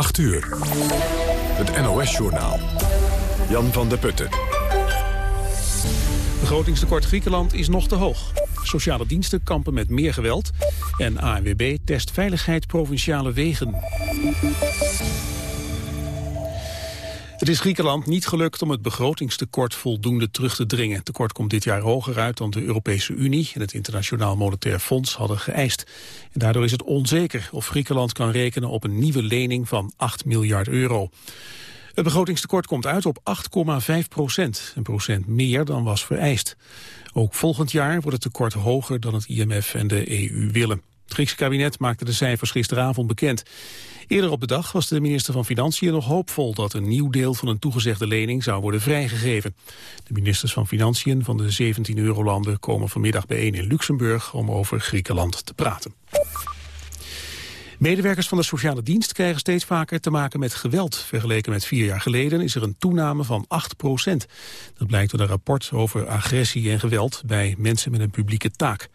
8 uur. Het NOS-journaal. Jan van der Putten. Begrotingstekort Griekenland is nog te hoog. Sociale diensten kampen met meer geweld. En ANWB test veiligheid provinciale wegen. Het is Griekenland niet gelukt om het begrotingstekort voldoende terug te dringen. Het tekort komt dit jaar hoger uit dan de Europese Unie en het Internationaal Monetair Fonds hadden geëist. En daardoor is het onzeker of Griekenland kan rekenen op een nieuwe lening van 8 miljard euro. Het begrotingstekort komt uit op 8,5 procent, een procent meer dan was vereist. Ook volgend jaar wordt het tekort hoger dan het IMF en de EU willen. Het Griekse kabinet maakte de cijfers gisteravond bekend. Eerder op de dag was de minister van Financiën nog hoopvol dat een nieuw deel van een toegezegde lening zou worden vrijgegeven. De ministers van Financiën van de 17 eurolanden komen vanmiddag bijeen in Luxemburg om over Griekenland te praten. Medewerkers van de sociale dienst krijgen steeds vaker te maken met geweld. Vergeleken met vier jaar geleden is er een toename van 8 procent. Dat blijkt uit een rapport over agressie en geweld bij mensen met een publieke taak.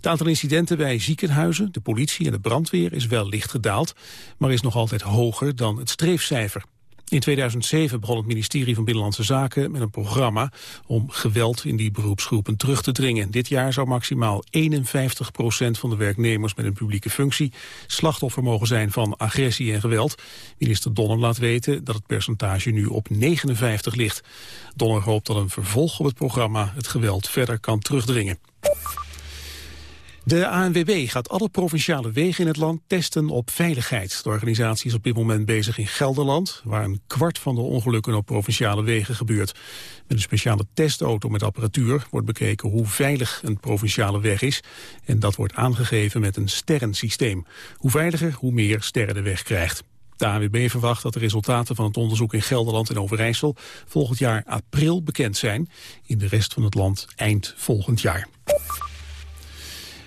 Het aantal incidenten bij ziekenhuizen, de politie en de brandweer is wel licht gedaald, maar is nog altijd hoger dan het streefcijfer. In 2007 begon het ministerie van Binnenlandse Zaken met een programma om geweld in die beroepsgroepen terug te dringen. Dit jaar zou maximaal 51 procent van de werknemers met een publieke functie slachtoffer mogen zijn van agressie en geweld. Minister Donner laat weten dat het percentage nu op 59 ligt. Donner hoopt dat een vervolg op het programma het geweld verder kan terugdringen. De ANWB gaat alle provinciale wegen in het land testen op veiligheid. De organisatie is op dit moment bezig in Gelderland... waar een kwart van de ongelukken op provinciale wegen gebeurt. Met een speciale testauto met apparatuur wordt bekeken hoe veilig een provinciale weg is. En dat wordt aangegeven met een sterrensysteem. Hoe veiliger, hoe meer sterren de weg krijgt. De ANWB verwacht dat de resultaten van het onderzoek in Gelderland en Overijssel volgend jaar april bekend zijn. In de rest van het land eind volgend jaar.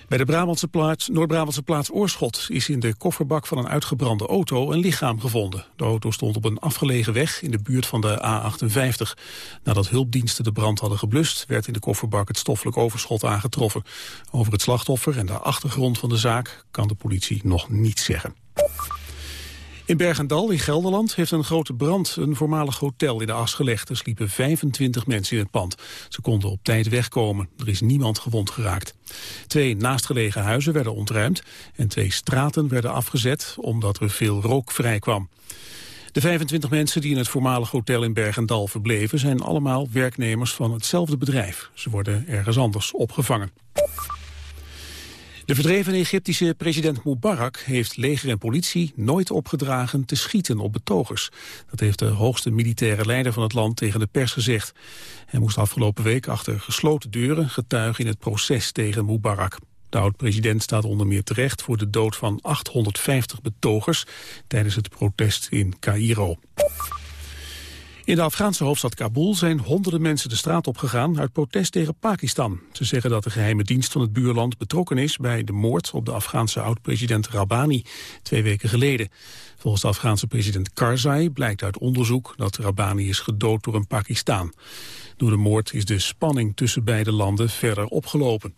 Bij de Brabantse plaats, Noord-Brabantse plaats Oorschot is in de kofferbak van een uitgebrande auto een lichaam gevonden. De auto stond op een afgelegen weg in de buurt van de A58. Nadat hulpdiensten de brand hadden geblust, werd in de kofferbak het stoffelijk overschot aangetroffen. Over het slachtoffer en de achtergrond van de zaak kan de politie nog niets zeggen. In Bergendal in Gelderland heeft een grote brand een voormalig hotel in de as gelegd. Er sliepen 25 mensen in het pand. Ze konden op tijd wegkomen. Er is niemand gewond geraakt. Twee naastgelegen huizen werden ontruimd en twee straten werden afgezet omdat er veel rook vrijkwam. De 25 mensen die in het voormalig hotel in Bergendal verbleven zijn allemaal werknemers van hetzelfde bedrijf. Ze worden ergens anders opgevangen. De verdreven Egyptische president Mubarak heeft leger en politie nooit opgedragen te schieten op betogers. Dat heeft de hoogste militaire leider van het land tegen de pers gezegd. Hij moest afgelopen week achter gesloten deuren getuigen in het proces tegen Mubarak. De oud-president staat onder meer terecht voor de dood van 850 betogers tijdens het protest in Cairo. In de Afghaanse hoofdstad Kabul zijn honderden mensen de straat opgegaan uit protest tegen Pakistan. Ze zeggen dat de geheime dienst van het buurland betrokken is bij de moord op de Afghaanse oud-president Rabbani twee weken geleden. Volgens de Afghaanse president Karzai blijkt uit onderzoek dat Rabbani is gedood door een Pakistan. Door de moord is de spanning tussen beide landen verder opgelopen.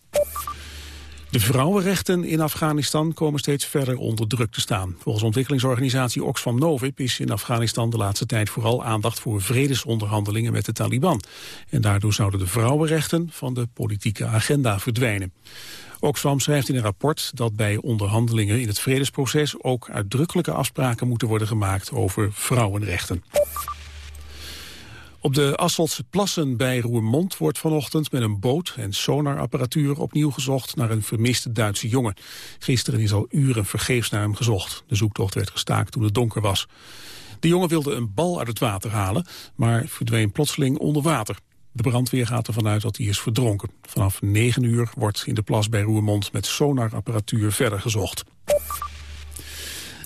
De vrouwenrechten in Afghanistan komen steeds verder onder druk te staan. Volgens ontwikkelingsorganisatie Oxfam Novib is in Afghanistan de laatste tijd vooral aandacht voor vredesonderhandelingen met de Taliban. En daardoor zouden de vrouwenrechten van de politieke agenda verdwijnen. Oxfam schrijft in een rapport dat bij onderhandelingen in het vredesproces ook uitdrukkelijke afspraken moeten worden gemaakt over vrouwenrechten. Op de Asseltse plassen bij Roermond wordt vanochtend met een boot en sonarapparatuur opnieuw gezocht naar een vermiste Duitse jongen. Gisteren is al uren vergeefs naar hem gezocht. De zoektocht werd gestaakt toen het donker was. De jongen wilde een bal uit het water halen, maar verdween plotseling onder water. De brandweer gaat ervan uit dat hij is verdronken. Vanaf 9 uur wordt in de plas bij Roermond met sonarapparatuur verder gezocht.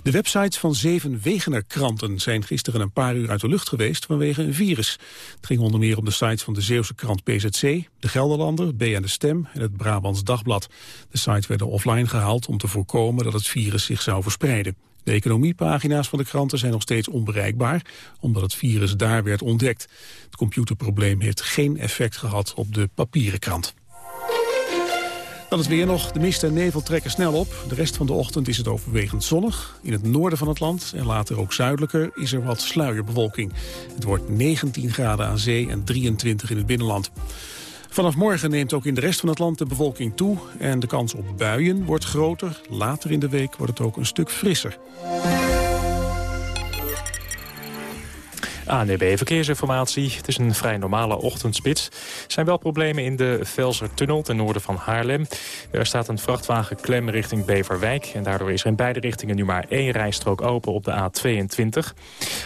De websites van zeven Wegener-kranten zijn gisteren een paar uur uit de lucht geweest vanwege een virus. Het ging onder meer om de sites van de Zeeuwse krant PZC, de Gelderlander, BN De Stem en het Brabants Dagblad. De sites werden offline gehaald om te voorkomen dat het virus zich zou verspreiden. De economiepagina's van de kranten zijn nog steeds onbereikbaar, omdat het virus daar werd ontdekt. Het computerprobleem heeft geen effect gehad op de papieren krant. Dan het weer nog. De mist en nevel trekken snel op. De rest van de ochtend is het overwegend zonnig. In het noorden van het land en later ook zuidelijker is er wat sluierbewolking. Het wordt 19 graden aan zee en 23 in het binnenland. Vanaf morgen neemt ook in de rest van het land de bevolking toe... en de kans op buien wordt groter. Later in de week wordt het ook een stuk frisser. ANDB Verkeersinformatie. Het is een vrij normale ochtendspits. Er zijn wel problemen in de Velsertunnel ten noorden van Haarlem. Er staat een vrachtwagen klem richting Beverwijk. En daardoor is er in beide richtingen nu maar één rijstrook open op de A22.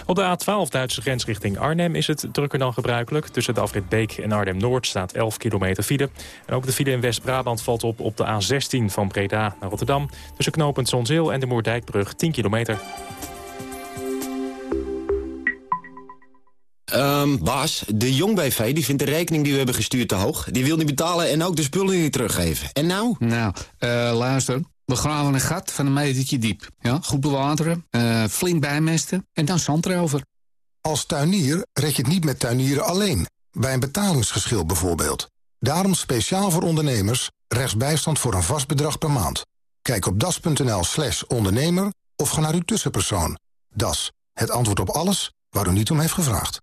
Op de A12 Duitse grens richting Arnhem is het drukker dan gebruikelijk. Tussen de afrit Beek en Arnhem-Noord staat 11 kilometer file. En ook de file in West-Brabant valt op op de A16 van Breda naar Rotterdam. Tussen knooppunt Zonzeel en de Moerdijkbrug 10 kilometer. Um, Bas, de Jong BV die vindt de rekening die we hebben gestuurd te hoog. Die wil niet betalen en ook de spullen niet teruggeven. En nou? Nou, uh, luister. We graven een gat van een metertje diep. Ja? Goed bewateren, uh, flink bijmesten en dan zand erover. Als tuinier red je het niet met tuinieren alleen. Bij een betalingsgeschil bijvoorbeeld. Daarom speciaal voor ondernemers rechtsbijstand voor een vast bedrag per maand. Kijk op das.nl slash ondernemer of ga naar uw tussenpersoon. Das, het antwoord op alles waar u niet om heeft gevraagd.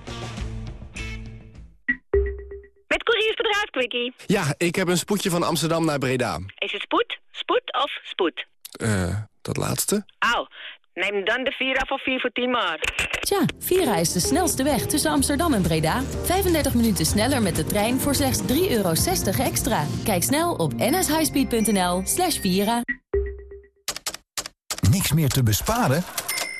Met couriersbedrijf Quickie. Ja, ik heb een spoedje van Amsterdam naar Breda. Is het spoed, spoed of spoed? Eh, uh, dat laatste. Au, neem dan de Vira voor 4 voor 10 maar. Tja, Vira is de snelste weg tussen Amsterdam en Breda. 35 minuten sneller met de trein voor slechts 3,60 euro extra. Kijk snel op nshighspeed.nl slash Vira. Niks meer te besparen?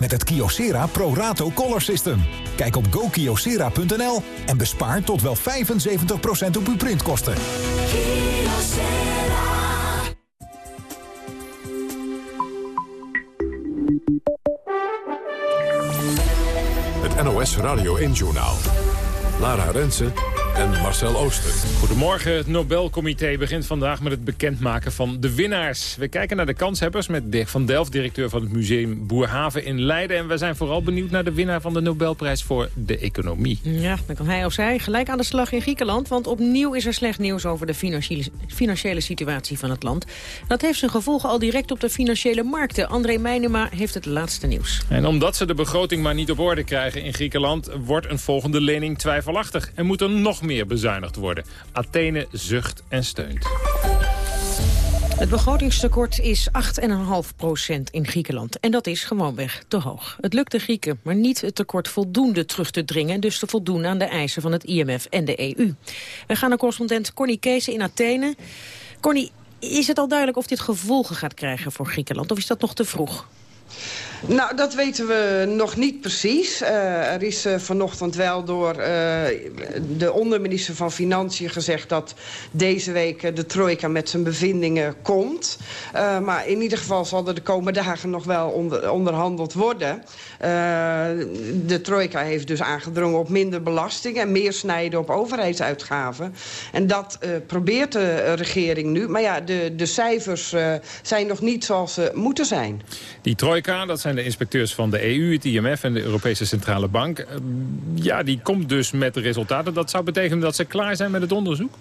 Met het Kyocera Pro Rato Color System. Kijk op gokyocera.nl en bespaar tot wel 75% op uw printkosten. Het NOS Radio 1 Journaal. Lara Rensen en Marcel Ooster. Goedemorgen. Het Nobelcomité begint vandaag met het bekendmaken van de winnaars. We kijken naar de kanshebbers met Dirk van Delft, directeur van het museum Boerhaven in Leiden. En we zijn vooral benieuwd naar de winnaar van de Nobelprijs voor de economie. Ja, dan kan hij of zij gelijk aan de slag in Griekenland. Want opnieuw is er slecht nieuws over de financiële, financiële situatie van het land. Dat heeft zijn gevolgen al direct op de financiële markten. André Meijnema heeft het laatste nieuws. En omdat ze de begroting maar niet op orde krijgen in Griekenland... wordt een volgende lening twijfelachtig en moet er nog meer bezuinigd worden. Athene zucht en steunt. Het begrotingstekort is 8,5% in Griekenland. En dat is gewoonweg te hoog. Het lukt de Grieken, maar niet het tekort voldoende terug te dringen... dus te voldoen aan de eisen van het IMF en de EU. We gaan naar correspondent Connie Kees in Athene. Connie, is het al duidelijk of dit gevolgen gaat krijgen voor Griekenland? Of is dat nog te vroeg? Nou, dat weten we nog niet precies. Uh, er is uh, vanochtend wel door uh, de onderminister van Financiën gezegd... dat deze week de trojka met zijn bevindingen komt. maar in ieder geval zal er de komende dagen nog wel onder, onderhandeld worden. de trojka heeft dus aangedrongen op minder belasting... en meer snijden op overheidsuitgaven. En dat probeert de regering nu. Maar ja, de, de cijfers zijn nog niet zoals ze moeten zijn. Die dat zijn de inspecteurs van de EU, het IMF en de Europese Centrale Bank. Ehm, ja, die komt dus met de resultaten. Dat zou betekenen dat ze klaar zijn met het onderzoek?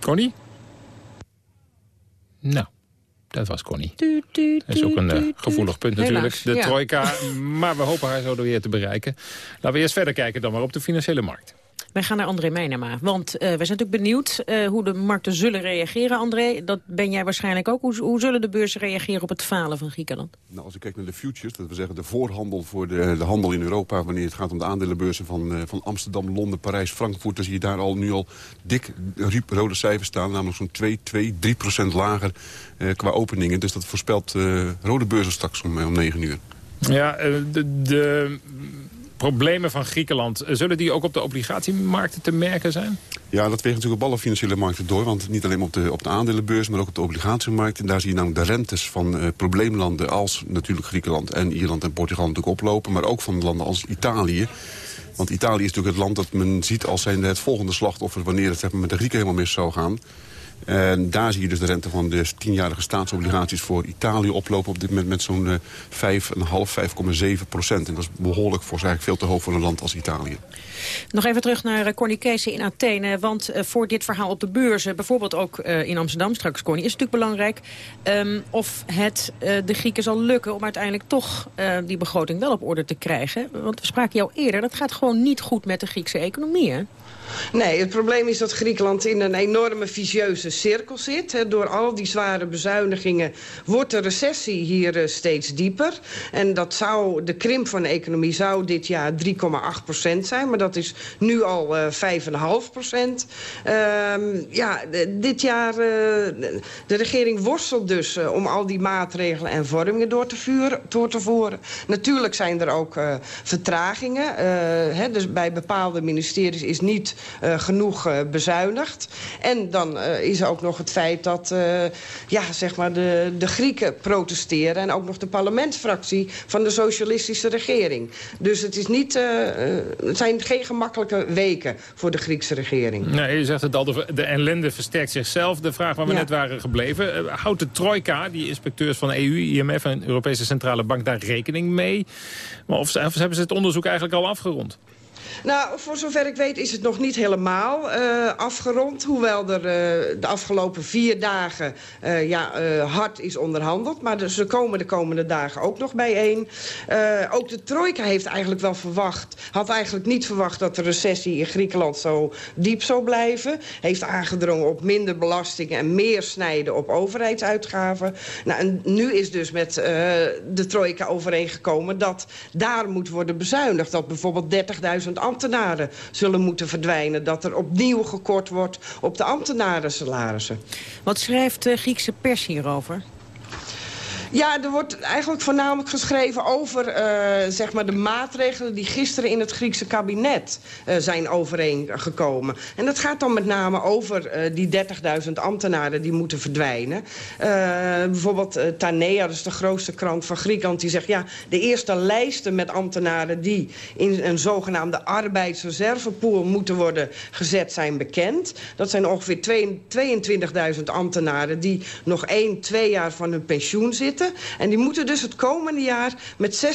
Connie? Nou, dat was Connie. Dat is ook een eh, gevoelig punt Helaas, natuurlijk, de ja. trojka. Maar we hopen haar zo weer te bereiken. Laten we eerst verder kijken dan maar op de financiële markt. Wij gaan naar André Meijnema, want eh, wij zijn natuurlijk benieuwd eh, hoe de markten zullen reageren. André, dat ben jij waarschijnlijk ook. Hoe, hoe zullen de beurzen reageren op het falen van Griekenland? Nou, als ik kijk naar de futures, dat we zeggen de voorhandel voor de, de handel in Europa... wanneer het gaat om de aandelenbeurzen van, eh, van Amsterdam, Londen, Parijs, Frankfurt... dan zie je daar al nu al dik riep- rode cijfers staan. Namelijk zo'n 2, 2, 3 procent lager eh, qua openingen. Dus dat voorspelt eh, rode beurzen straks om, om 9 uur. Ja, eh, de, de problemen van Griekenland... eh, zullen die ook op de obligatiemarkten te merken zijn? Ja, dat weegt natuurlijk op alle financiële markten door. Want niet alleen op de, op de aandelenbeurs, maar ook op de obligatiemarkt. En daar zie je namelijk de rentes van eh, probleemlanden als natuurlijk Griekenland en Ierland en Portugal natuurlijk oplopen. Maar ook van landen als Italië. Want Italië is natuurlijk het land dat men ziet als zijnde het volgende slachtoffer... wanneer het met de Grieken helemaal mis zou gaan. En daar zie je dus de rente van de tienjarige staatsobligaties voor Italië oplopen op dit moment met zo'n eh, 5,5, 5,7 procent. En dat is behoorlijk voor, eigenlijk veel te hoog voor een land als Italië. Nog even terug naar eh, Corny Kees in Athene. Want eh, voor dit verhaal op de beurzen, bijvoorbeeld ook eh, in Amsterdam straks, Corny, is natuurlijk belangrijk ehm, of het de Grieken zal lukken om uiteindelijk toch die begroting wel op orde te krijgen. Want we spraken jou eerder, dat gaat gewoon niet goed met de Griekse economie, hè? Nee, het probleem is dat Griekenland in een enorme vicieuze cirkel zit. Door al die zware bezuinigingen wordt de recessie hier steeds dieper. En dat zou, de krimp van de economie zou dit jaar 3,8 procent zijn. Maar dat is nu al eh 5,5 procent. Ehm, ja, dit jaar, eh, de, regering worstelt dus eh, om al die maatregelen en vormingen door te, vuren, door te voeren. Natuurlijk zijn er ook eh, vertragingen. Eh, hè, dus bij bepaalde ministeries is niet eh, genoeg eh, bezuinigd. En dan eh, is er ook nog het feit dat eh, ja, zeg maar de, de Grieken protesteren... en ook nog de parlementsfractie van de socialistische regering. Dus het, is niet, eh, eh, het zijn geen gemakkelijke weken voor de Griekse regering. Nee, je zegt het al, de, de ellende versterkt zichzelf. De vraag waar we Ja. net waren gebleven. eh, houdt de trojka, die inspecteurs van EU, IMF en Europese Centrale Bank... daar rekening mee? Maar of, of hebben ze het onderzoek eigenlijk al afgerond? Nou, voor zover ik weet is het nog niet helemaal eh, afgerond. Hoewel er eh, de afgelopen vier dagen eh, ja, hard is onderhandeld. Maar ze komen de komende dagen ook nog bijeen. Ook de trojka heeft eigenlijk wel verwacht... had eigenlijk niet verwacht dat de recessie in Griekenland zo diep zou blijven. Heeft aangedrongen op minder belastingen en meer snijden op overheidsuitgaven. Nou, en nu is dus met de trojka overeengekomen dat daar moet worden bezuinigd. Dat bijvoorbeeld 30.000 ambtenaren zullen moeten verdwijnen. Dat er opnieuw gekort wordt op de ambtenarensalarissen. Wat schrijft de Griekse pers hierover? Ja, er wordt eigenlijk voornamelijk geschreven over eh, zeg maar de maatregelen... die gisteren in het Griekse kabinet eh, zijn overeengekomen. En dat gaat dan met name over eh, die 30.000 ambtenaren die moeten verdwijnen. Bijvoorbeeld Tanea, dat is de grootste krant van Griekenland... die zegt, ja, de eerste lijsten met ambtenaren... die in een zogenaamde arbeidsreservepool moeten worden gezet zijn bekend. Dat zijn ongeveer twee- 22.000 ambtenaren... die nog één, twee jaar van hun pensioen zitten. En die moeten dus het komende jaar met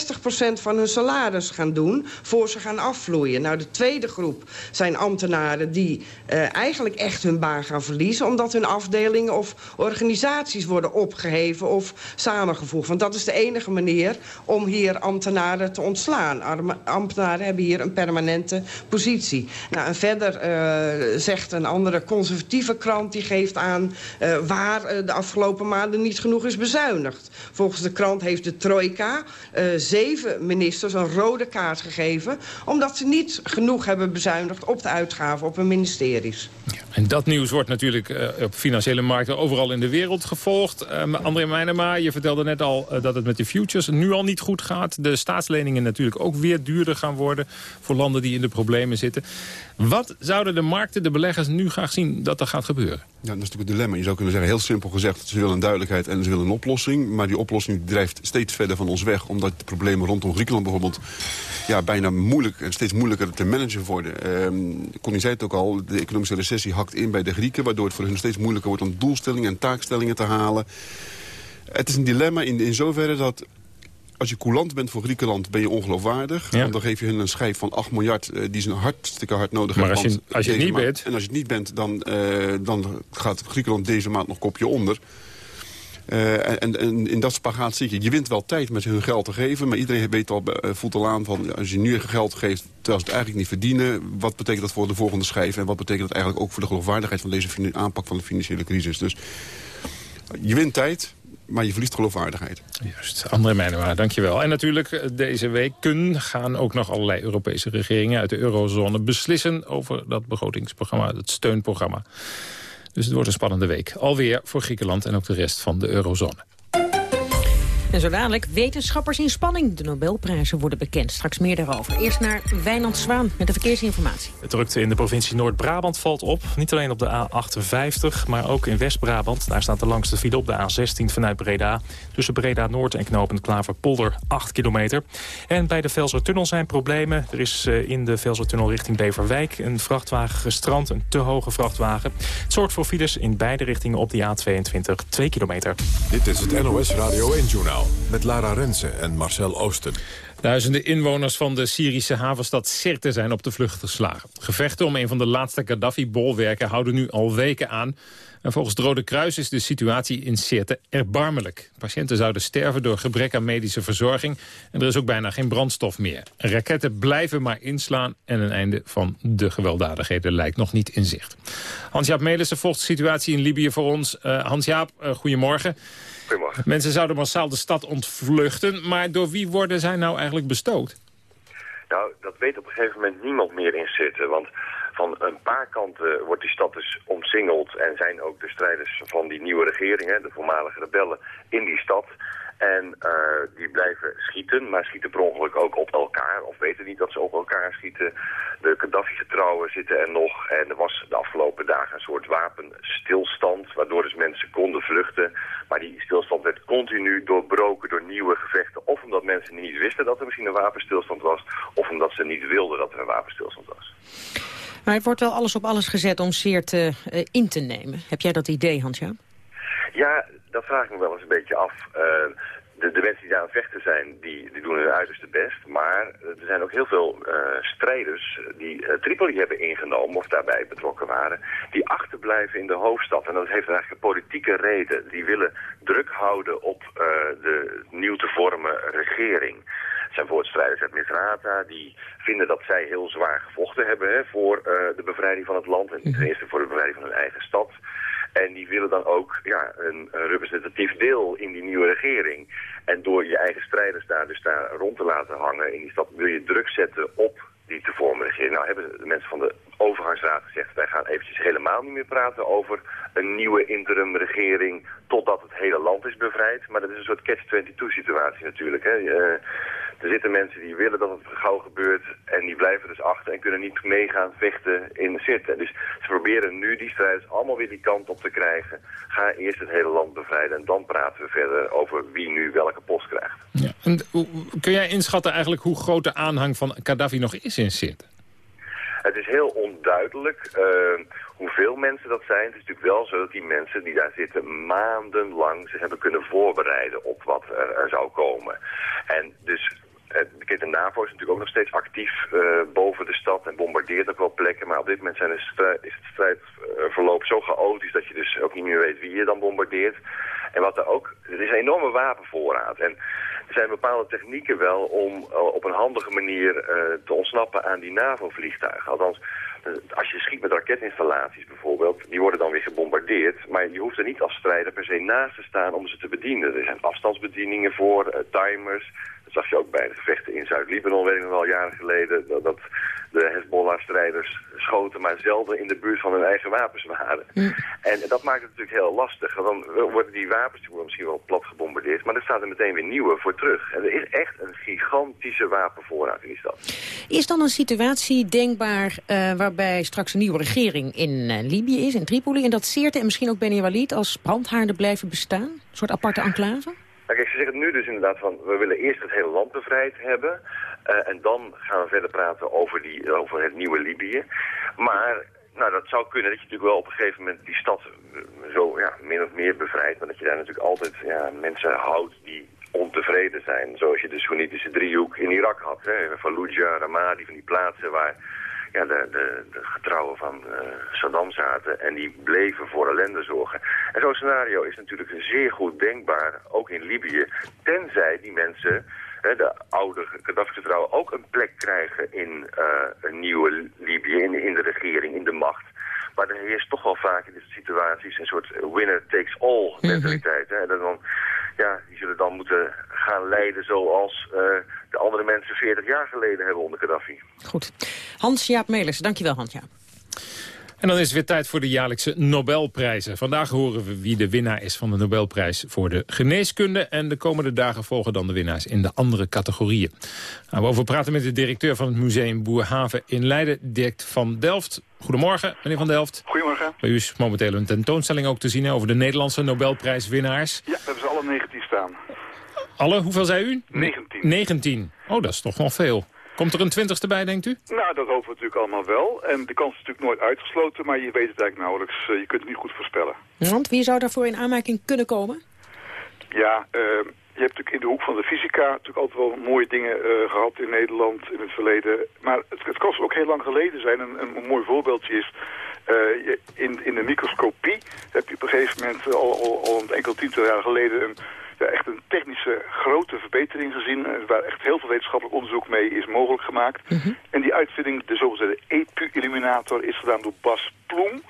60% van hun salaris gaan doen... voor ze gaan afvloeien. Nou, de tweede groep zijn ambtenaren die eh, eigenlijk echt hun baan gaan verliezen... omdat hun afdelingen of organisaties worden opgeheven of samengevoegd. Want dat is de enige manier om hier ambtenaren te ontslaan. Ambtenaren hebben hier een permanente positie. Nou, en verder eh, zegt een andere conservatieve krant... die geeft aan eh, waar de afgelopen maanden niet genoeg is bezuinigd. Volgens de krant heeft de trojka eh, zeven ministers een rode kaart gegeven... omdat ze niet genoeg hebben bezuinigd op de uitgaven op hun ministeries. En dat nieuws wordt natuurlijk eh, op financiële markten overal in de wereld gevolgd. Um, André Meijnema, je vertelde net al eh, dat het met de futures nu al niet goed gaat. De staatsleningen natuurlijk ook weer duurder gaan worden voor landen die in de problemen zitten. Wat zouden de markten, de beleggers nu graag zien dat er gaat gebeuren? Ja, dat is natuurlijk het dilemma. Je zou kunnen zeggen, heel simpel gezegd... ze willen een duidelijkheid en ze willen een oplossing. Maar die oplossing drijft steeds verder van ons weg... omdat de problemen rondom Griekenland bijvoorbeeld... Ja, bijna moeilijk en steeds moeilijker te managen worden. Ehm Connie zei het ook al, de economische recessie hakt in bij de Grieken... waardoor het voor hen steeds moeilijker wordt om doelstellingen en taakstellingen te halen. Het is een dilemma in, in zoverre dat als je coulant bent voor Griekenland, ben je ongeloofwaardig. Want dan geef je hun een schijf van 8 miljard eh, die ze hartstikke hard nodig Maar hebben. als je- als je het niet bent- En als je het niet bent, dan, eh, dan gaat Griekenland deze maand nog kopje onder. Uh, en, in dat spagaat zit je. Je wint wel tijd met hun geld te geven. Maar iedereen weet al, voelt al aan van... als je nu geld geeft terwijl ze het eigenlijk niet verdienen... wat betekent dat voor de volgende schijf? En wat betekent dat eigenlijk ook voor de geloofwaardigheid... van deze aanpak van de financiële crisis? Dus je wint tijd, maar je verliest geloofwaardigheid. Juist, André Meijnenwaar, dankjewel. En natuurlijk, deze weken gaan ook nog allerlei Europese regeringen uit de eurozone beslissen over dat begrotingsprogramma, het steunprogramma. Dus het wordt een spannende week. Alweer voor Griekenland en ook de rest van de eurozone. En zo dadelijk wetenschappers in spanning. De Nobelprijzen worden bekend. Straks meer daarover. Eerst naar Wijnand Zwaan met de verkeersinformatie. Het drukte in de provincie Noord-Brabant valt op. Niet alleen op de A58, maar ook in West-Brabant. Daar staat de langste file op de A16 vanuit Breda. Tussen Breda Noord en knopend Klaverpolder 8 kilometer. En bij de Velsertunnel zijn problemen. Er is eh, in de Velsertunnel richting Beverwijk een vrachtwagen gestrand. Een te hoge vrachtwagen. Het zorgt voor files in beide richtingen op die A22 2 kilometer. Dit is het NOS Radio 1-journaal met Lara Rensen en Marcel Oosten. Duizenden inwoners van de Syrische havenstad Sirte zijn op de vlucht geslagen. Gevechten om een van de laatste Gaddafi-bolwerken houden nu al weken aan. En volgens het Rode Kruis is de situatie in Sirte erbarmelijk. Patiënten zouden sterven door gebrek aan medische verzorging. En er is ook bijna geen brandstof meer. Raketten blijven maar inslaan en een einde van de gewelddadigheden lijkt nog niet in zicht. Hans-Jaap Melissen volgt de situatie in Libië voor ons. Uh, Hans-Jaap, uh, goedemorgen. Mensen zouden massaal de stad ontvluchten. Maar door wie worden zij nou eigenlijk bestookt? Nou, dat weet op een gegeven moment niemand meer in zitten. Want van een paar kanten wordt die stad dus omsingeld... en zijn ook de strijders van die nieuwe regering, hè, de voormalige rebellen, in die stad... En uh, die blijven schieten, maar schieten per ongeluk ook op elkaar. Of weten niet dat ze op elkaar schieten. De Gaddafi-getrouwen zitten er nog. En er was de afgelopen dagen een soort wapenstilstand. Waardoor dus mensen konden vluchten. Maar die stilstand werd continu doorbroken door nieuwe gevechten. Of omdat mensen niet wisten dat er misschien een wapenstilstand was. Of omdat ze niet wilden dat er een wapenstilstand was. Maar het wordt wel alles op alles gezet om Seert uh, in te nemen. Heb jij dat idee, Hans-Jaap? Ja, dat vraag ik me wel eens een beetje af. Uh, de, de, mensen die daar aan vechten zijn, die, die doen hun uiterste best. Maar er zijn ook heel veel uh, strijders die uh, Tripoli hebben ingenomen of daarbij betrokken waren. Die achterblijven in de hoofdstad. En dat heeft eigenlijk een politieke reden. Die willen druk houden op uh, de nieuw te vormen regering. Het zijn bijvoorbeeld strijders uit Misrata die vinden dat zij heel zwaar gevochten hebben hè, voor de bevrijding van het land. En ten eerste voor de bevrijding van hun eigen stad. En die willen dan ook ja, een, representatief deel in die nieuwe regering. En door je eigen strijders daar dus daar rond te laten hangen in die stad wil je druk zetten op die te vormen regering. Nou hebben de mensen van de overgangsraad gezegd, wij gaan eventjes helemaal niet meer praten over een nieuwe interim regering totdat het hele land is bevrijd. Maar dat is een soort catch-22 situatie natuurlijk. Hè. Uh, er zitten mensen die willen dat het gauw gebeurt en die blijven dus achter en kunnen niet meegaan vechten in zitten. Dus ze proberen nu die strijders allemaal weer die kant op te krijgen. Ga eerst het hele land bevrijden en dan praten we verder over wie nu welke post krijgt. Ja. En, kun jij inschatten eigenlijk hoe groot de aanhang van Gaddafi nog is in Sirte? Het is heel onduidelijk uh, hoeveel mensen dat zijn. Het is natuurlijk wel zo dat die mensen die daar zitten maandenlang zich hebben kunnen voorbereiden op wat er, er zou komen. En dus de NAVO is natuurlijk ook nog steeds actief uh, boven de stad en bombardeert ook wel plekken. Maar op dit moment zijn is het strijdverloop zo chaotisch dat je dus ook niet meer weet wie je dan bombardeert. En wat er ook, er is een enorme wapenvoorraad. En er zijn bepaalde technieken wel om uh, op een handige manier te ontsnappen aan die NAVO-vliegtuigen. Althans, als je schiet met raketinstallaties bijvoorbeeld, die worden dan weer gebombardeerd. Maar je hoeft er niet als strijder per se naast te staan om ze te bedienen. Er zijn afstandsbedieningen voor, timers, dat zag je ook bij de gevechten in Zuid-Libanon, weet ik nog wel, jaren geleden. Dat, dat de Hezbollah-strijders schoten, maar zelden in de buurt van hun eigen wapens waren. En dat maakt het natuurlijk heel lastig. Want dan worden die wapens die worden misschien wel plat gebombardeerd, maar er staat er meteen weer nieuwe voor terug. En er is echt een gigantische wapenvoorraad in die stad. Is dan een situatie denkbaar uh, waarbij straks een nieuwe regering in uh, Libië is, in Tripoli, en dat Seerte en misschien ook Beni Walid als brandhaarden blijven bestaan? Een soort aparte enclave? Nou, kijk, ze zeggen nu dus inderdaad van, we willen eerst het hele land bevrijd hebben. Uh, en dan gaan we verder praten over, die, over het nieuwe Libië. Maar nou, dat zou kunnen dat je natuurlijk wel op een gegeven moment die stad eh, zo ja, min of meer bevrijdt. Maar dat je daar natuurlijk altijd ja, mensen houdt die ontevreden zijn. Zoals je de Soenitische driehoek in Irak had. Hè? Fallujah, Ramadi, van die plaatsen waar ja, de, de, de getrouwen van eh, Saddam zaten. En die bleven voor ellende zorgen. En zo'n scenario is natuurlijk zeer goed denkbaar, ook in Libië. Tenzij die mensen de oude Gaddafi-getrouwen ook een plek krijgen in eh, een nieuwe Libië, in, in de regering, in de macht. Maar er heerst toch wel vaak in soort situaties een soort winner-takes-all mentaliteit. hè. En dan, ja, die zullen dan moeten gaan leiden zoals eh, de andere mensen 40 jaar geleden hebben onder Gaddafi. Goed. Hans-Jaap Melers, dankjewel Hans-Jaap. En dan is het weer tijd voor de jaarlijkse Nobelprijzen. Vandaag horen we wie de winnaar is van de Nobelprijs voor de geneeskunde. En de komende dagen volgen dan de winnaars in de andere categorieën. Gaan we over praten met de directeur van het museum Boerhaven in Leiden, Dirk van Delft. Goedemorgen, meneer Van Delft. Goedemorgen. Bij u is momenteel een tentoonstelling ook te zien over de Nederlandse Nobelprijswinnaars. Ja, we hebben ze alle 19 staan. Alle, hoeveel zei u? 19. 19. Oh, dat is toch nog veel. Komt er een twintigste bij, denkt u? Nou, dat hopen we natuurlijk allemaal wel. En de kans is natuurlijk nooit uitgesloten, maar je weet het eigenlijk nauwelijks. Eh, je kunt het niet goed voorspellen. Want wie zou daarvoor in aanmerking kunnen komen? Ja, eh, je hebt natuurlijk in de hoek van de fysica natuurlijk altijd wel mooie dingen eh, gehad in Nederland in het verleden. Maar het, het kan ook heel lang geleden zijn. Een, een mooi voorbeeldje is, eh, je- in, in de microscopie heb je op een gegeven moment al, al, al een enkel tiental jaar geleden een, echt een technische grote verbetering gezien. eh, waar echt heel veel wetenschappelijk onderzoek mee is mogelijk gemaakt. En die uitvinding, de zogezegde EPU-illuminator, is gedaan door Bas Ploem.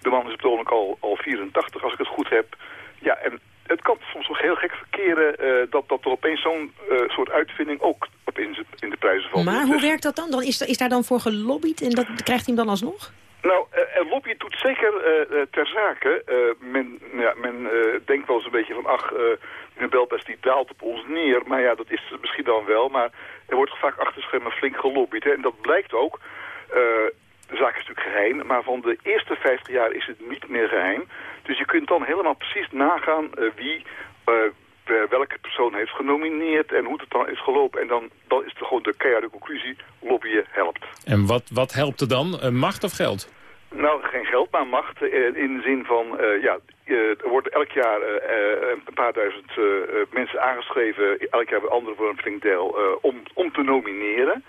De man is ogenblik al, al 84, als ik het goed heb. Ja, en het kan soms nog heel gek verkeren eh, dat, dat er opeens zo'n eh, soort uitvinding ook opeens in de prijzen valt. Maar Dus- hoe werkt dat dan? dan is, is daar dan voor gelobbyd en dat krijgt hij hem dan alsnog? Nou, eh, en lobby doet zeker eh, eh, ter zake. Men ja, men denkt wel eens een beetje van, ach, de Nobelprijs die daalt op ons neer. Maar ja, dat is misschien dan wel. Maar er wordt vaak achter schermen flink gelobbyd. Hè. En dat blijkt ook. De zaak is natuurlijk geheim, maar van de eerste 50 jaar is het niet meer geheim. Dus je kunt dan helemaal precies nagaan wie welke persoon heeft genomineerd en hoe het dan is gelopen. En dan, dan is het gewoon de keiharde conclusie, lobbyen helpt. En wat, wat helpt er dan? Eh, macht of geld? Nou, geen geld, maar macht. eh, in de zin van, eh, ja, eh, er worden elk jaar eh, eh, een paar duizend eh, eh, mensen aangeschreven. Elk jaar weer anderen voor een flink deel eh, om, om te nomineren.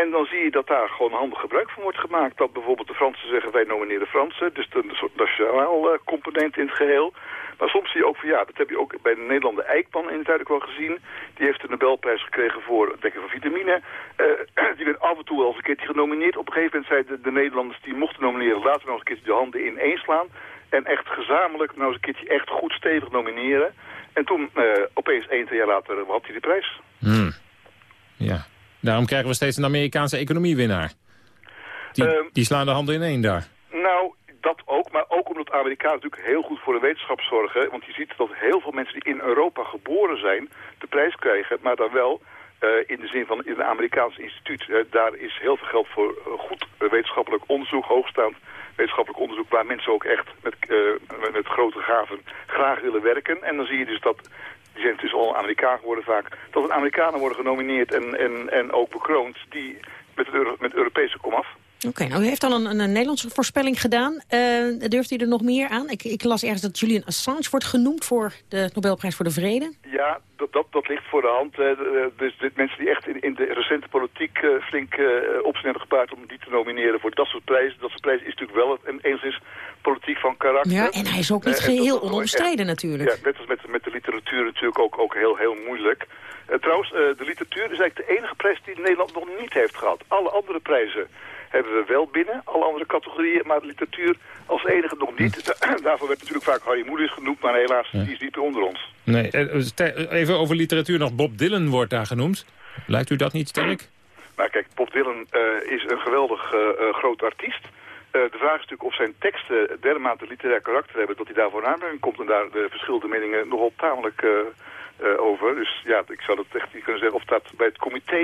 En dan zie je dat daar gewoon handig gebruik van wordt gemaakt. Dat bijvoorbeeld de Fransen zeggen, wij nomineren Fransen. Dus een soort nationaal eh, component in het geheel. Maar soms zie je ook van, ja, dat heb je ook bij de Nederlander Eikman in het ook wel gezien. Die heeft de Nobelprijs gekregen voor het dekken van vitamine. Eh, die werd af en toe wel eens een keertje genomineerd. Op een gegeven moment zeiden de, de Nederlanders die mochten nomineren... laten we nog eens een keertje de handen in slaan. En echt gezamenlijk nou eens een keertje echt goed stevig nomineren. En toen, eh, opeens één, twee jaar later, had hij de prijs. Hmm. Ja. Daarom krijgen we steeds een Amerikaanse economiewinnaar. Die, Ehm. die slaan de handen in één daar. Nou, dat ook. Maar ook omdat Amerikanen natuurlijk heel goed voor de wetenschap zorgen. Want je ziet dat heel veel mensen die in Europa geboren zijn... de prijs krijgen, maar dan wel eh, in de zin van in een Amerikaans instituut. Eh, daar is heel veel geld voor eh, goed wetenschappelijk onderzoek, hoogstaand wetenschappelijk onderzoek... waar mensen ook echt met, met, met grote gaven graag willen werken. En dan zie je dus dat... Die zijn dus al Amerikaan geworden vaak. Dat er Amerikanen worden genomineerd en, en, en ook bekroond... die met het, Euro- met Europese komaf. Oké, nou u heeft al een, een, een Nederlandse voorspelling gedaan. Eh, durft u er nog meer aan? Ik, ik las ergens dat Julian Assange wordt genoemd voor de Nobelprijs voor de Vrede. Ja, dat, dat, dat ligt voor de hand. Eh, dus dit mensen die echt in, in de recente politiek eh, flink uh, op zijn hebben gepaard om die te nomineren voor dat soort prijzen. Dat soort prijs is natuurlijk wel een, enigszins politiek van karakter. Ja, en hij is ook niet Eh, geheel onomstreden natuurlijk. Ja, net als met, met de literatuur natuurlijk ook, ook heel, heel moeilijk. Eh, trouwens, eh, de literatuur is eigenlijk de enige prijs die Nederland nog niet heeft gehad. Alle andere prijzen hebben we wel binnen, alle andere categorieën, maar de literatuur als enige nog niet. Daarvoor werd natuurlijk vaak Harry Moelis genoemd, maar helaas, die is niet onder ons. Nee, even over literatuur nog. Bob Dylan wordt daar genoemd. Lijkt u dat niet sterk? Maar kijk, Bob Dylan eh, is een geweldig groot artiest. Eh, de vraag is natuurlijk of zijn teksten dermate literair karakter hebben... dat hij daarvoor aanmerking komt. En daar de verschillende meningen nogal tamelijk eh, over. Dus ja, ik zou dat echt niet kunnen zeggen of dat bij het comité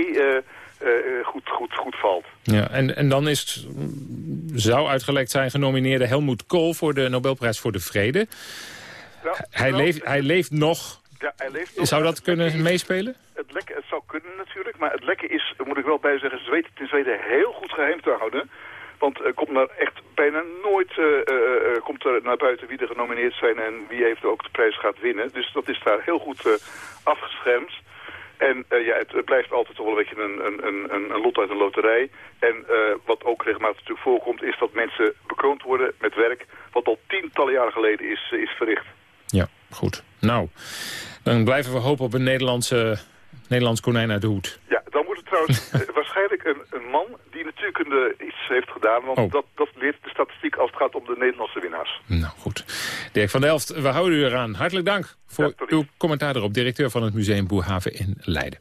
goed, goed, goed valt. Ja, en, en dan is, mm, zou uitgelekt zijn genomineerde Helmoet Kool... voor de Nobelprijs voor de Vrede. Nou, Hij, nou, leeft, hij leeft nog. Ja, hij leeft nog. Zou dat kunnen meespelen? Het lekke, het zou kunnen natuurlijk, maar het lekke is, moet ik wel bij zeggen, ze weten het in Zweden heel goed geheim te houden. Want er komt er echt bijna nooit eh, eh, eh, komt er naar buiten wie er genomineerd zijn en wie heeft ook de prijs gaat winnen. Dus dat is daar heel goed eh, afgeschermd. En eh, ja, het, het blijft altijd toch wel een beetje een, een, een, een lot uit een loterij. En eh, wat ook regelmatig natuurlijk voorkomt, is dat mensen bekroond worden met werk... wat al tientallen jaren geleden is, is verricht. Ja, goed. Nou, dan blijven we hopen op een Nederlandse, Nederlands konijn uit de hoed. Ja, trouwens eh, waarschijnlijk een, een man die natuurkunde iets heeft gedaan. Want Oh. dat, dat leert de statistiek als het gaat om de Nederlandse winnaars. Nou goed. Dirk van Delft, we houden u eraan. Hartelijk dank voor uw commentaar erop. Directeur van het Museum Boerhaven in Leiden.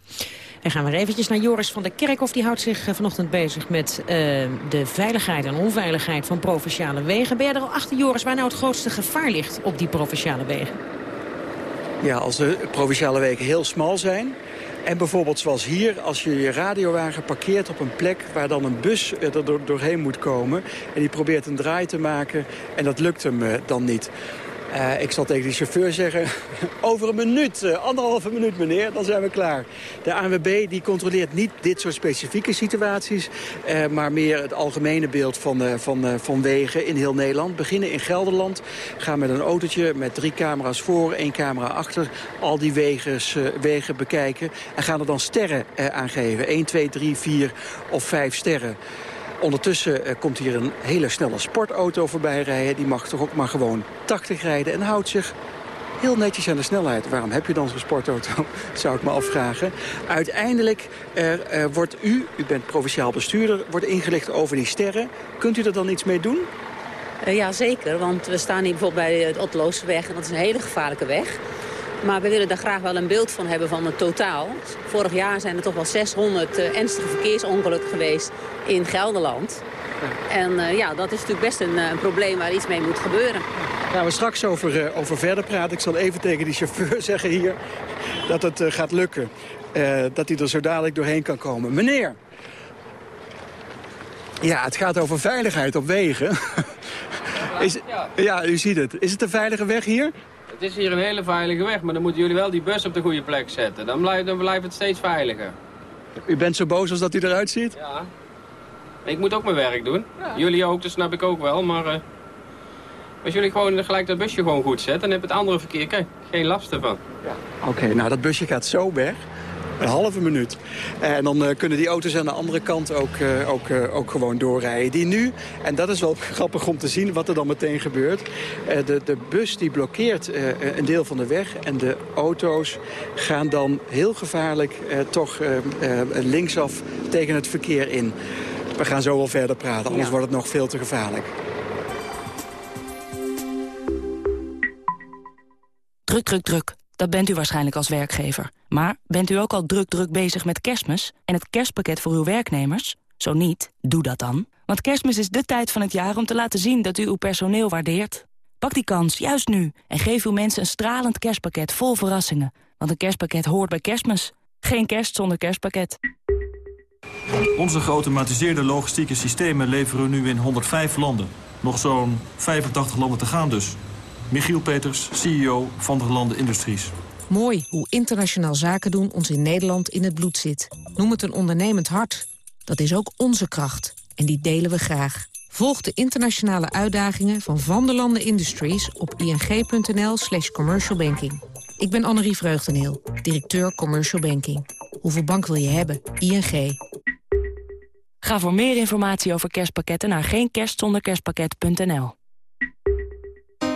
Dan gaan we weer eventjes naar Joris van der Kerkhof. Die houdt zich eh, vanochtend bezig met eh, de veiligheid en onveiligheid van provinciale wegen. Ben je er al achter, Joris, waar nou het grootste gevaar ligt op die provinciale wegen? Ja, als de provinciale wegen heel smal zijn... en bijvoorbeeld zoals hier, als je je radiowagen parkeert op een plek... waar dan een bus er door- doorheen moet komen... en die probeert een draai te maken en dat lukt hem eh, dan niet... Eh, ik zal tegen die chauffeur zeggen, over een minuut, eh, anderhalve minuut meneer, dan zijn we klaar. De ANWB die controleert niet dit soort specifieke situaties, eh, maar meer het algemene beeld van, van, van wegen in heel Nederland. Beginnen in Gelderland, gaan met een autootje met drie camera's voor, één camera achter, al die wegen bekijken en gaan er dan sterren eh, aangeven. 1, 2, 3, 4 of 5 sterren. Ondertussen eh, komt hier een hele snelle sportauto voorbij rijden. Die mag toch ook maar gewoon 80 rijden en houdt zich heel netjes aan de snelheid. Waarom heb je dan zo'n sportauto, zou ik me afvragen. Uiteindelijk wordt u, u bent provinciaal bestuurder, wordt ingelicht over die sterren. Kunt u er dan iets mee doen? Eh, ja, zeker. Want we staan hier bijvoorbeeld bij het Otlooseweg. En dat is een hele gevaarlijke weg. Maar we willen daar graag wel een beeld van hebben van het totaal. Vorig jaar zijn er toch wel 600 eh, ernstige verkeersongelukken geweest in Gelderland. En eh, ja, dat is natuurlijk best een, eh, een probleem waar iets mee moet gebeuren. Daar gaan we straks over, eh, over verder praten. Ik zal even tegen die chauffeur zeggen hier dat het eh, gaat lukken. Eh, dat hij er zo dadelijk doorheen kan komen. Meneer! Ja, het gaat over veiligheid op wegen. Is, ja, u ziet het. Is het een veilige weg hier? Het is hier een hele veilige weg, maar dan moeten jullie wel die bus op de goede plek zetten. Dan blijft, dan blijft het steeds veiliger. U bent zo boos als dat hij eruit ziet? Ja. Ik moet ook mijn werk doen. Jullie ook, dat snap ik ook wel, maar... eh, als jullie gewoon gelijk dat busje gewoon goed zetten, dan heb het andere verkeer kijk, geen last ervan. Oké, nou dat busje gaat zo weg. Een halve minuut. En dan eh, kunnen die auto's aan de andere kant ook, eh, ook, eh, ook gewoon doorrijden. Die nu, en dat is wel grappig om te zien wat er dan meteen gebeurt. eh, de, de bus die blokkeert eh, een deel van de weg. En de auto's gaan dan heel gevaarlijk eh, toch eh, eh, linksaf tegen het verkeer in. We gaan zo wel verder praten, anders wordt het nog veel te gevaarlijk. Druk, druk, druk. Dat bent u waarschijnlijk als werkgever. Maar bent u ook al druk, druk bezig met kerstmis... en het kerstpakket voor uw werknemers? Zo niet, doe dat dan. Want kerstmis is de tijd van het jaar om te laten zien dat u uw personeel waardeert. Pak die kans, juist nu, en geef uw mensen een stralend kerstpakket vol verrassingen. Want een kerstpakket hoort bij kerstmis. Geen kerst zonder kerstpakket. Onze geautomatiseerde logistieke systemen leveren nu in 105 landen. Nog zo'n 85 landen te gaan dus. Michiel Peters, CEO van der Landen Industries. Mooi hoe internationaal zaken doen ons in Nederland in het bloed zit. Noem het een ondernemend hart. Dat is ook onze kracht. En die delen we graag. Volg de internationale uitdagingen van Van der Landen Industries op ing.nl slash commercial banking. Ik ben Annerie Vreugdeneel, directeur Commercial Banking. Hoeveel bank wil je hebben? ING. Ga voor meer informatie over kerstpakketten naar geenkerstzonderkerstpakket.nl.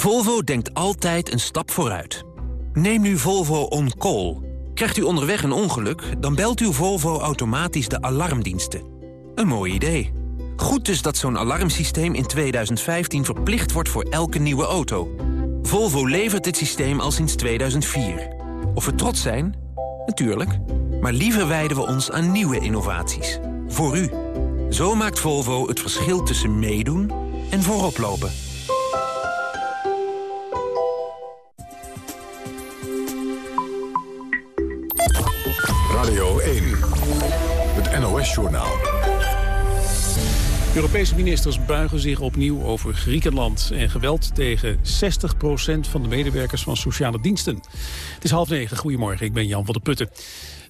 Volvo denkt altijd een stap vooruit. Neem nu Volvo On Call. Krijgt u onderweg een ongeluk, dan belt uw Volvo automatisch de alarmdiensten. Een mooi idee. Goed dus dat zo'n alarmsysteem in 2015 verplicht wordt voor elke nieuwe auto. Volvo levert dit systeem al sinds 2004. Of we trots zijn? Natuurlijk. Maar liever wijden we ons aan nieuwe innovaties. Voor u. Zo maakt Volvo het verschil tussen meedoen en vooroplopen. Radio 1. Het NOS-journaal. Europese ministers buigen zich opnieuw over Griekenland... en geweld tegen 60% van de medewerkers van sociale diensten. Het is half negen. Goedemorgen, ik ben Jan van der Putten.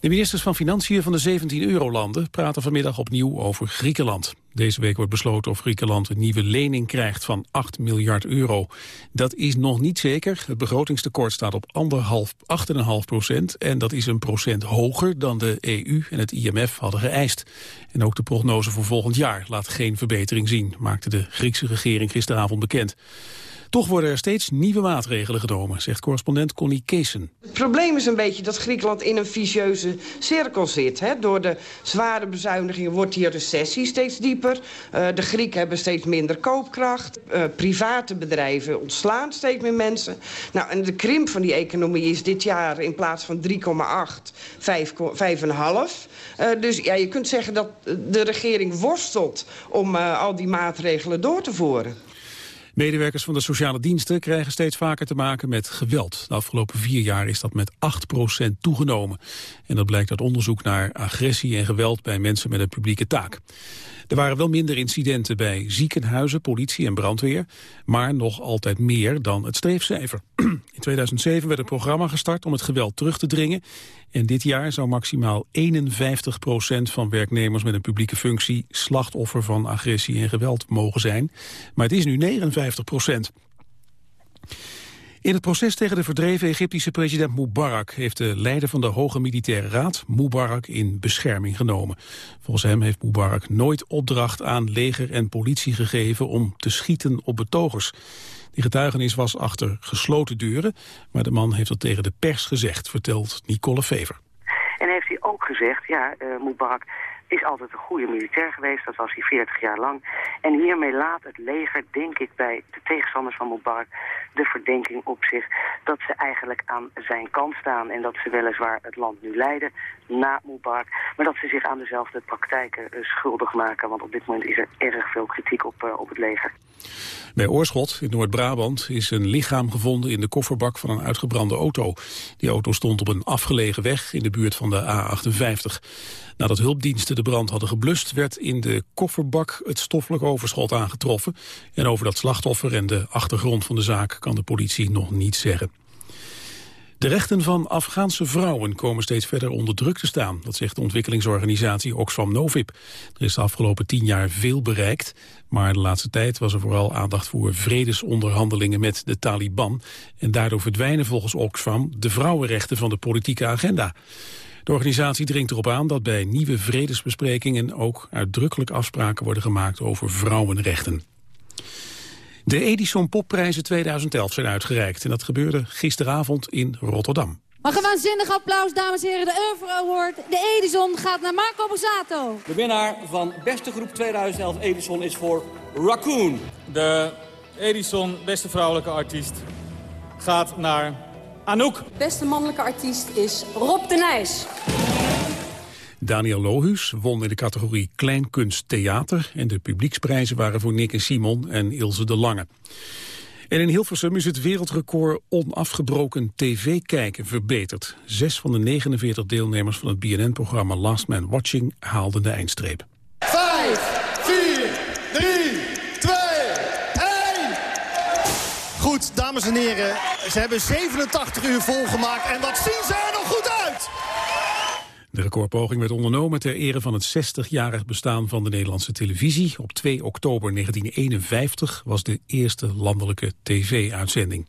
De ministers van Financiën van de 17 eurolanden praten vanmiddag opnieuw over Griekenland. Deze week wordt besloten of Griekenland een nieuwe lening krijgt van 8 miljard euro. Dat is nog niet zeker. Het begrotingstekort staat op 8,5 procent en dat is een procent hoger dan de EU en het IMF hadden geëist. En ook de prognose voor volgend jaar laat geen verbetering zien, maakte de Griekse regering gisteravond bekend. Toch worden er steeds nieuwe maatregelen genomen, zegt correspondent Connie Keesen. Het probleem is een beetje dat Griekenland in een vicieuze cirkel zit. Hè. Door de zware bezuinigingen wordt die recessie steeds dieper. Uh, de Grieken hebben steeds minder koopkracht. Uh, private bedrijven ontslaan steeds meer mensen. Nou, en de krimp van die economie is dit jaar in plaats van 3,8, 5,5. Uh, dus ja, je kunt zeggen dat de regering worstelt om uh, al die maatregelen door te voeren. Medewerkers van de sociale diensten krijgen steeds vaker te maken met geweld. De afgelopen vier jaar is dat met 8% toegenomen. En dat blijkt uit onderzoek naar agressie en geweld bij mensen met een publieke taak. Er waren wel minder incidenten bij ziekenhuizen, politie en brandweer, maar nog altijd meer dan het streefcijfer. In 2007 werd een programma gestart om het geweld terug te dringen. En dit jaar zou maximaal 51% van werknemers met een publieke functie slachtoffer van agressie en geweld mogen zijn, maar het is nu 59 in het proces tegen de verdreven Egyptische president Mubarak... heeft de leider van de Hoge Militaire Raad Mubarak in bescherming genomen. Volgens hem heeft Mubarak nooit opdracht aan leger en politie gegeven... om te schieten op betogers. Die getuigenis was achter gesloten deuren... maar de man heeft dat tegen de pers gezegd, vertelt Nicole Fever. En heeft hij ook gezegd, ja, uh, Mubarak is altijd een goede militair geweest. Dat was hij 40 jaar lang. En hiermee laat het leger, denk ik, bij de tegenstanders van Mubarak... de verdenking op zich dat ze eigenlijk aan zijn kant staan... en dat ze weliswaar het land nu leiden na Mubarak... maar dat ze zich aan dezelfde praktijken uh, schuldig maken. Want op dit moment is er erg veel kritiek op, uh, op het leger. Bij Oorschot in Noord-Brabant is een lichaam gevonden in de kofferbak van een uitgebrande auto. Die auto stond op een afgelegen weg in de buurt van de A58. Nadat hulpdiensten de brand hadden geblust, werd in de kofferbak het stoffelijk overschot aangetroffen. En over dat slachtoffer en de achtergrond van de zaak kan de politie nog niets zeggen. De rechten van Afghaanse vrouwen komen steeds verder onder druk te staan. Dat zegt de ontwikkelingsorganisatie Oxfam Novib. Er is de afgelopen tien jaar veel bereikt. Maar de laatste tijd was er vooral aandacht voor vredesonderhandelingen met de Taliban. En daardoor verdwijnen volgens Oxfam de vrouwenrechten van de politieke agenda. De organisatie dringt erop aan dat bij nieuwe vredesbesprekingen ook uitdrukkelijk afspraken worden gemaakt over vrouwenrechten. De Edison Popprijzen 2011 zijn uitgereikt en dat gebeurde gisteravond in Rotterdam. Mag een waanzinnig applaus, dames en heren. De Euro Award, de Edison, gaat naar Marco Borsato. De winnaar van beste groep 2011 Edison is voor Raccoon. De Edison beste vrouwelijke artiest gaat naar Anouk. Beste mannelijke artiest is Rob de Nijs. Daniel Lohuus won in de categorie Kleinkunst Theater... en de publieksprijzen waren voor Nick en Simon en Ilse de Lange. En in Hilversum is het wereldrecord onafgebroken tv-kijken verbeterd. Zes van de 49 deelnemers van het BNN-programma Last Man Watching haalden de eindstreep. Vijf, vier, drie, twee, één. Goed, dames en heren, ze hebben 87 uur volgemaakt en wat zien ze er nog goed! De recordpoging werd ondernomen ter ere van het 60-jarig bestaan van de Nederlandse televisie. Op 2 oktober 1951 was de eerste landelijke tv-uitzending.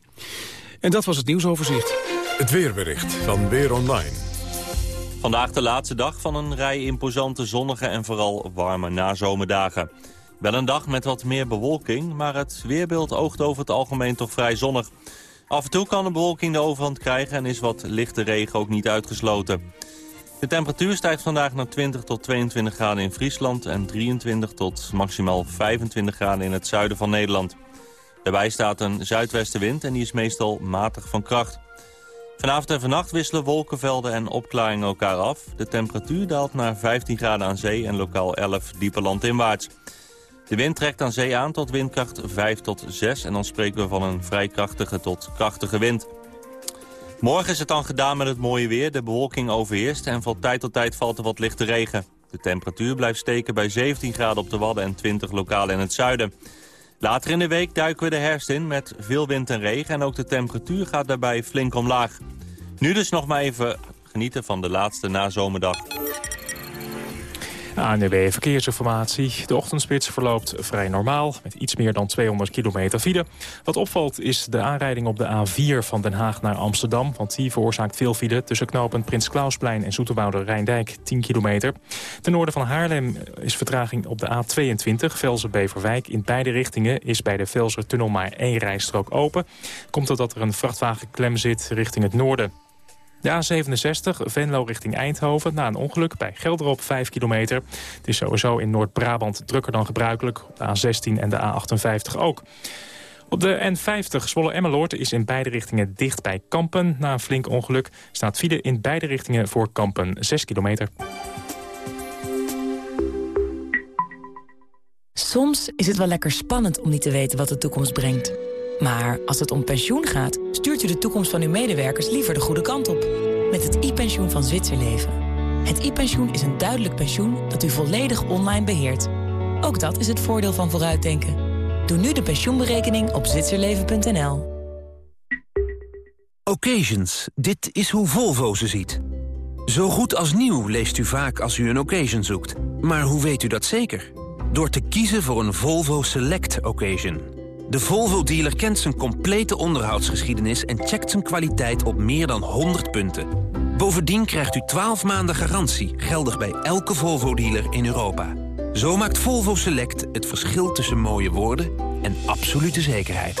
En dat was het nieuwsoverzicht. Het weerbericht van Weer Online. Vandaag de laatste dag van een rij imposante zonnige en vooral warme nazomerdagen. Wel een dag met wat meer bewolking, maar het weerbeeld oogt over het algemeen toch vrij zonnig. Af en toe kan de bewolking de overhand krijgen en is wat lichte regen ook niet uitgesloten. De temperatuur stijgt vandaag naar 20 tot 22 graden in Friesland... en 23 tot maximaal 25 graden in het zuiden van Nederland. Daarbij staat een zuidwestenwind en die is meestal matig van kracht. Vanavond en vannacht wisselen wolkenvelden en opklaringen elkaar af. De temperatuur daalt naar 15 graden aan zee en lokaal 11 diepe landinwaarts. De wind trekt aan zee aan tot windkracht 5 tot 6 en dan spreken we van een vrij krachtige tot krachtige wind. Morgen is het dan gedaan met het mooie weer. De bewolking overheerst en van tijd tot tijd valt er wat lichte regen. De temperatuur blijft steken bij 17 graden op de Wadden en 20 lokaal in het zuiden. Later in de week duiken we de herfst in met veel wind en regen... en ook de temperatuur gaat daarbij flink omlaag. Nu dus nog maar even genieten van de laatste nazomerdag. ANWB Verkeersinformatie. De ochtendspits verloopt vrij normaal met iets meer dan 200 kilometer file. Wat opvalt is de aanrijding op de A4 van Den Haag naar Amsterdam. Want die veroorzaakt veel file tussen knopen Prins Klausplein en Zoeterwoude Rijndijk 10 kilometer. Ten noorden van Haarlem is vertraging op de A22 Velzen-Beverwijk. In beide richtingen is bij de Velzer-tunnel maar één rijstrook open. Komt doordat er een vrachtwagenklem zit richting het noorden. De A67, Venlo richting Eindhoven, na een ongeluk bij Gelderop 5 kilometer. Het is sowieso in Noord-Brabant drukker dan gebruikelijk, op de A16 en de A58 ook. Op de N50 Zwolle-Emmeloord is in beide richtingen dicht bij Kampen. Na een flink ongeluk staat file in beide richtingen voor Kampen 6 kilometer. Soms is het wel lekker spannend om niet te weten wat de toekomst brengt. Maar als het om pensioen gaat, stuurt u de toekomst van uw medewerkers liever de goede kant op. Met het e-pensioen van Zwitserleven. Het e-pensioen is een duidelijk pensioen dat u volledig online beheert. Ook dat is het voordeel van vooruitdenken. Doe nu de pensioenberekening op zwitserleven.nl. Occasions. Dit is hoe Volvo ze ziet. Zo goed als nieuw leest u vaak als u een occasion zoekt. Maar hoe weet u dat zeker? Door te kiezen voor een Volvo Select Occasion. De Volvo-dealer kent zijn complete onderhoudsgeschiedenis... en checkt zijn kwaliteit op meer dan 100 punten. Bovendien krijgt u 12 maanden garantie... geldig bij elke Volvo-dealer in Europa. Zo maakt Volvo Select het verschil tussen mooie woorden... en absolute zekerheid.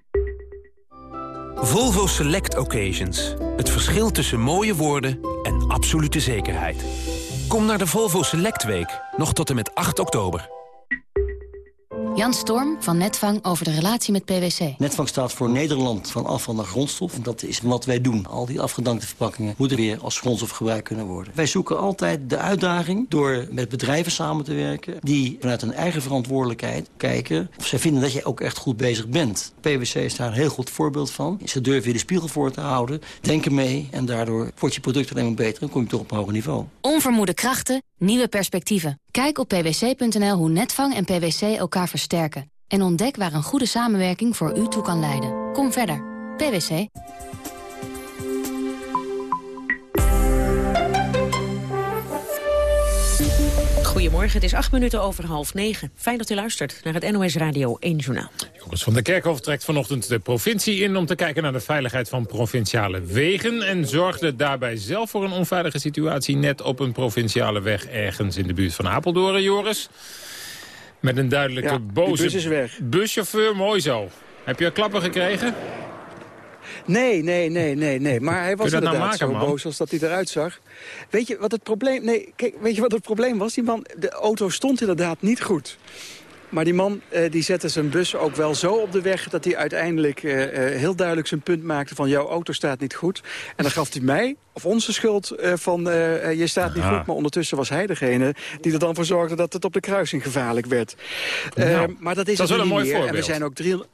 Volvo Select Occasions. Het verschil tussen mooie woorden en absolute zekerheid. Kom naar de Volvo Select Week, nog tot en met 8 oktober. Jan Storm van Netvang over de relatie met PwC. Netvang staat voor Nederland van afval naar grondstof. En dat is wat wij doen. Al die afgedankte verpakkingen moeten weer als grondstof gebruikt kunnen worden. Wij zoeken altijd de uitdaging door met bedrijven samen te werken... die vanuit hun eigen verantwoordelijkheid kijken of zij vinden dat je ook echt goed bezig bent. PwC is daar een heel goed voorbeeld van. Ze durven je de spiegel voor te houden, denken mee... en daardoor wordt je product alleen maar beter en kom je toch op een hoger niveau. Onvermoede krachten, nieuwe perspectieven. Kijk op pwc.nl hoe Netvang en PwC elkaar versterken. En ontdek waar een goede samenwerking voor u toe kan leiden. Kom verder. PwC. Goedemorgen, het is acht minuten over half negen. Fijn dat u luistert naar het NOS Radio 1 Journaal. Joris van der Kerkhof trekt vanochtend de provincie in... om te kijken naar de veiligheid van provinciale wegen... en zorgde daarbij zelf voor een onveilige situatie... net op een provinciale weg ergens in de buurt van Apeldoorn, Joris. Met een duidelijke Ja, boze bus is weg. buschauffeur. Mooi zo. Heb je klappen gekregen? Nee, nee, nee, nee, nee. Maar hij was nou inderdaad maken, zo boos als dat hij eruit zag. Weet je wat het probleem... Nee, kijk, weet je wat het probleem was? Die man, de auto stond inderdaad niet goed. Maar die man eh, die zette zijn bus ook wel zo op de weg... dat hij uiteindelijk eh, eh, heel duidelijk zijn punt maakte van... jouw auto staat niet goed. En dan gaf hij mij, of onze schuld, eh, van je staat niet Aha. goed. Maar ondertussen was hij degene die er dan voor zorgde... dat het op de kruising gevaarlijk werd. Nou, maar dat is dat is het wel een mooi meer. En we voorbeeld. zijn ook 300...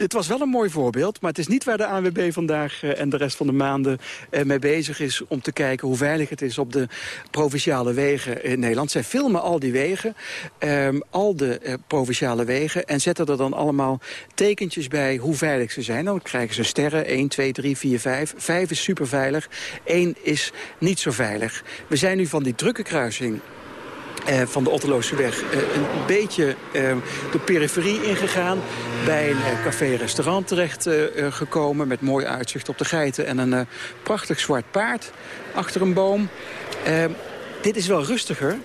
Het was wel een mooi voorbeeld, maar het is niet waar de ANWB vandaag eh, en de rest van de maanden eh, mee bezig is om te kijken hoe veilig het is op de provinciale wegen in Nederland. Zij filmen al die wegen, ehm, al de eh, provinciale wegen en zetten er dan allemaal tekentjes bij hoe veilig ze zijn. Dan krijgen ze sterren, 1, 2, 3, 4, 5. 5 is super veilig, 1 is niet zo veilig. We zijn nu van die drukke kruising eh, van de Otterlooseweg eh, een beetje eh, de periferie ingegaan. Bij een eh, café-restaurant terecht eh, eh, gekomen met mooi uitzicht op de geiten. En een prachtig zwart paard achter een boom. Dit is wel rustiger.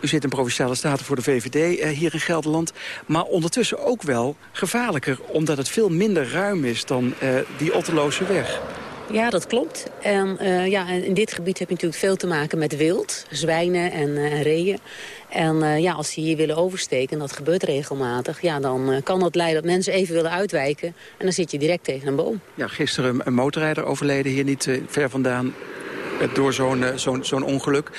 U zit in Provinciale Staten voor de VVD hier in Gelderland. Maar ondertussen ook wel gevaarlijker. Omdat het veel minder ruim is dan die Otterloze weg. Ja, dat klopt. En uh, ja, in dit gebied heb je natuurlijk veel te maken met wild. Zwijnen en, uh, reeën. En uh, ja, als die hier willen oversteken, en dat gebeurt regelmatig... Ja, dan kan dat leiden dat mensen even willen uitwijken. En dan zit je direct tegen een boom. Ja, gisteren een motorrijder overleden hier niet ver vandaan door zo'n zo'n zo'n ongeluk.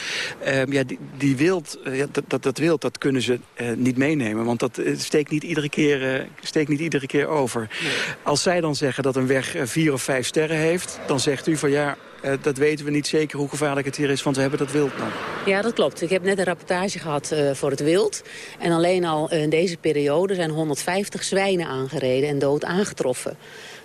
Uh, ja, die, die wild, uh, dat, dat, dat wild, dat kunnen ze uh, niet meenemen. Want dat steekt niet iedere keer, steekt niet iedere keer over. Nee. Als zij dan zeggen dat een weg vier of vijf sterren heeft... dan zegt u van ja, uh, dat weten we niet zeker hoe gevaarlijk het hier is, want we hebben dat wild nog. Ja, dat klopt. Ik heb net een rapportage gehad uh, voor het wild. En alleen al in deze periode zijn 150 zwijnen aangereden en dood aangetroffen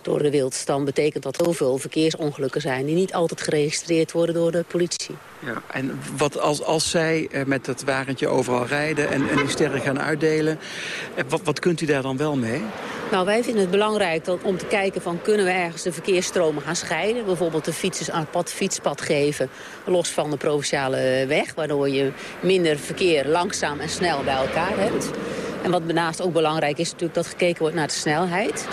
door de wildstam betekent dat heel veel verkeersongelukken zijn... die niet altijd geregistreerd worden door de politie. Ja, en wat als, als zij uh, met het wagentje overal rijden en, en die sterren gaan uitdelen... Uh, wat, wat kunt u daar dan wel mee? Nou, wij vinden het belangrijk dat, om te kijken van kunnen we ergens de verkeersstromen gaan scheiden. Bijvoorbeeld de fietsers aan het pad, fietspad geven, los van de provinciale weg. Waardoor je minder verkeer langzaam en snel bij elkaar hebt. En wat daarnaast ook belangrijk is natuurlijk dat gekeken wordt naar de snelheid.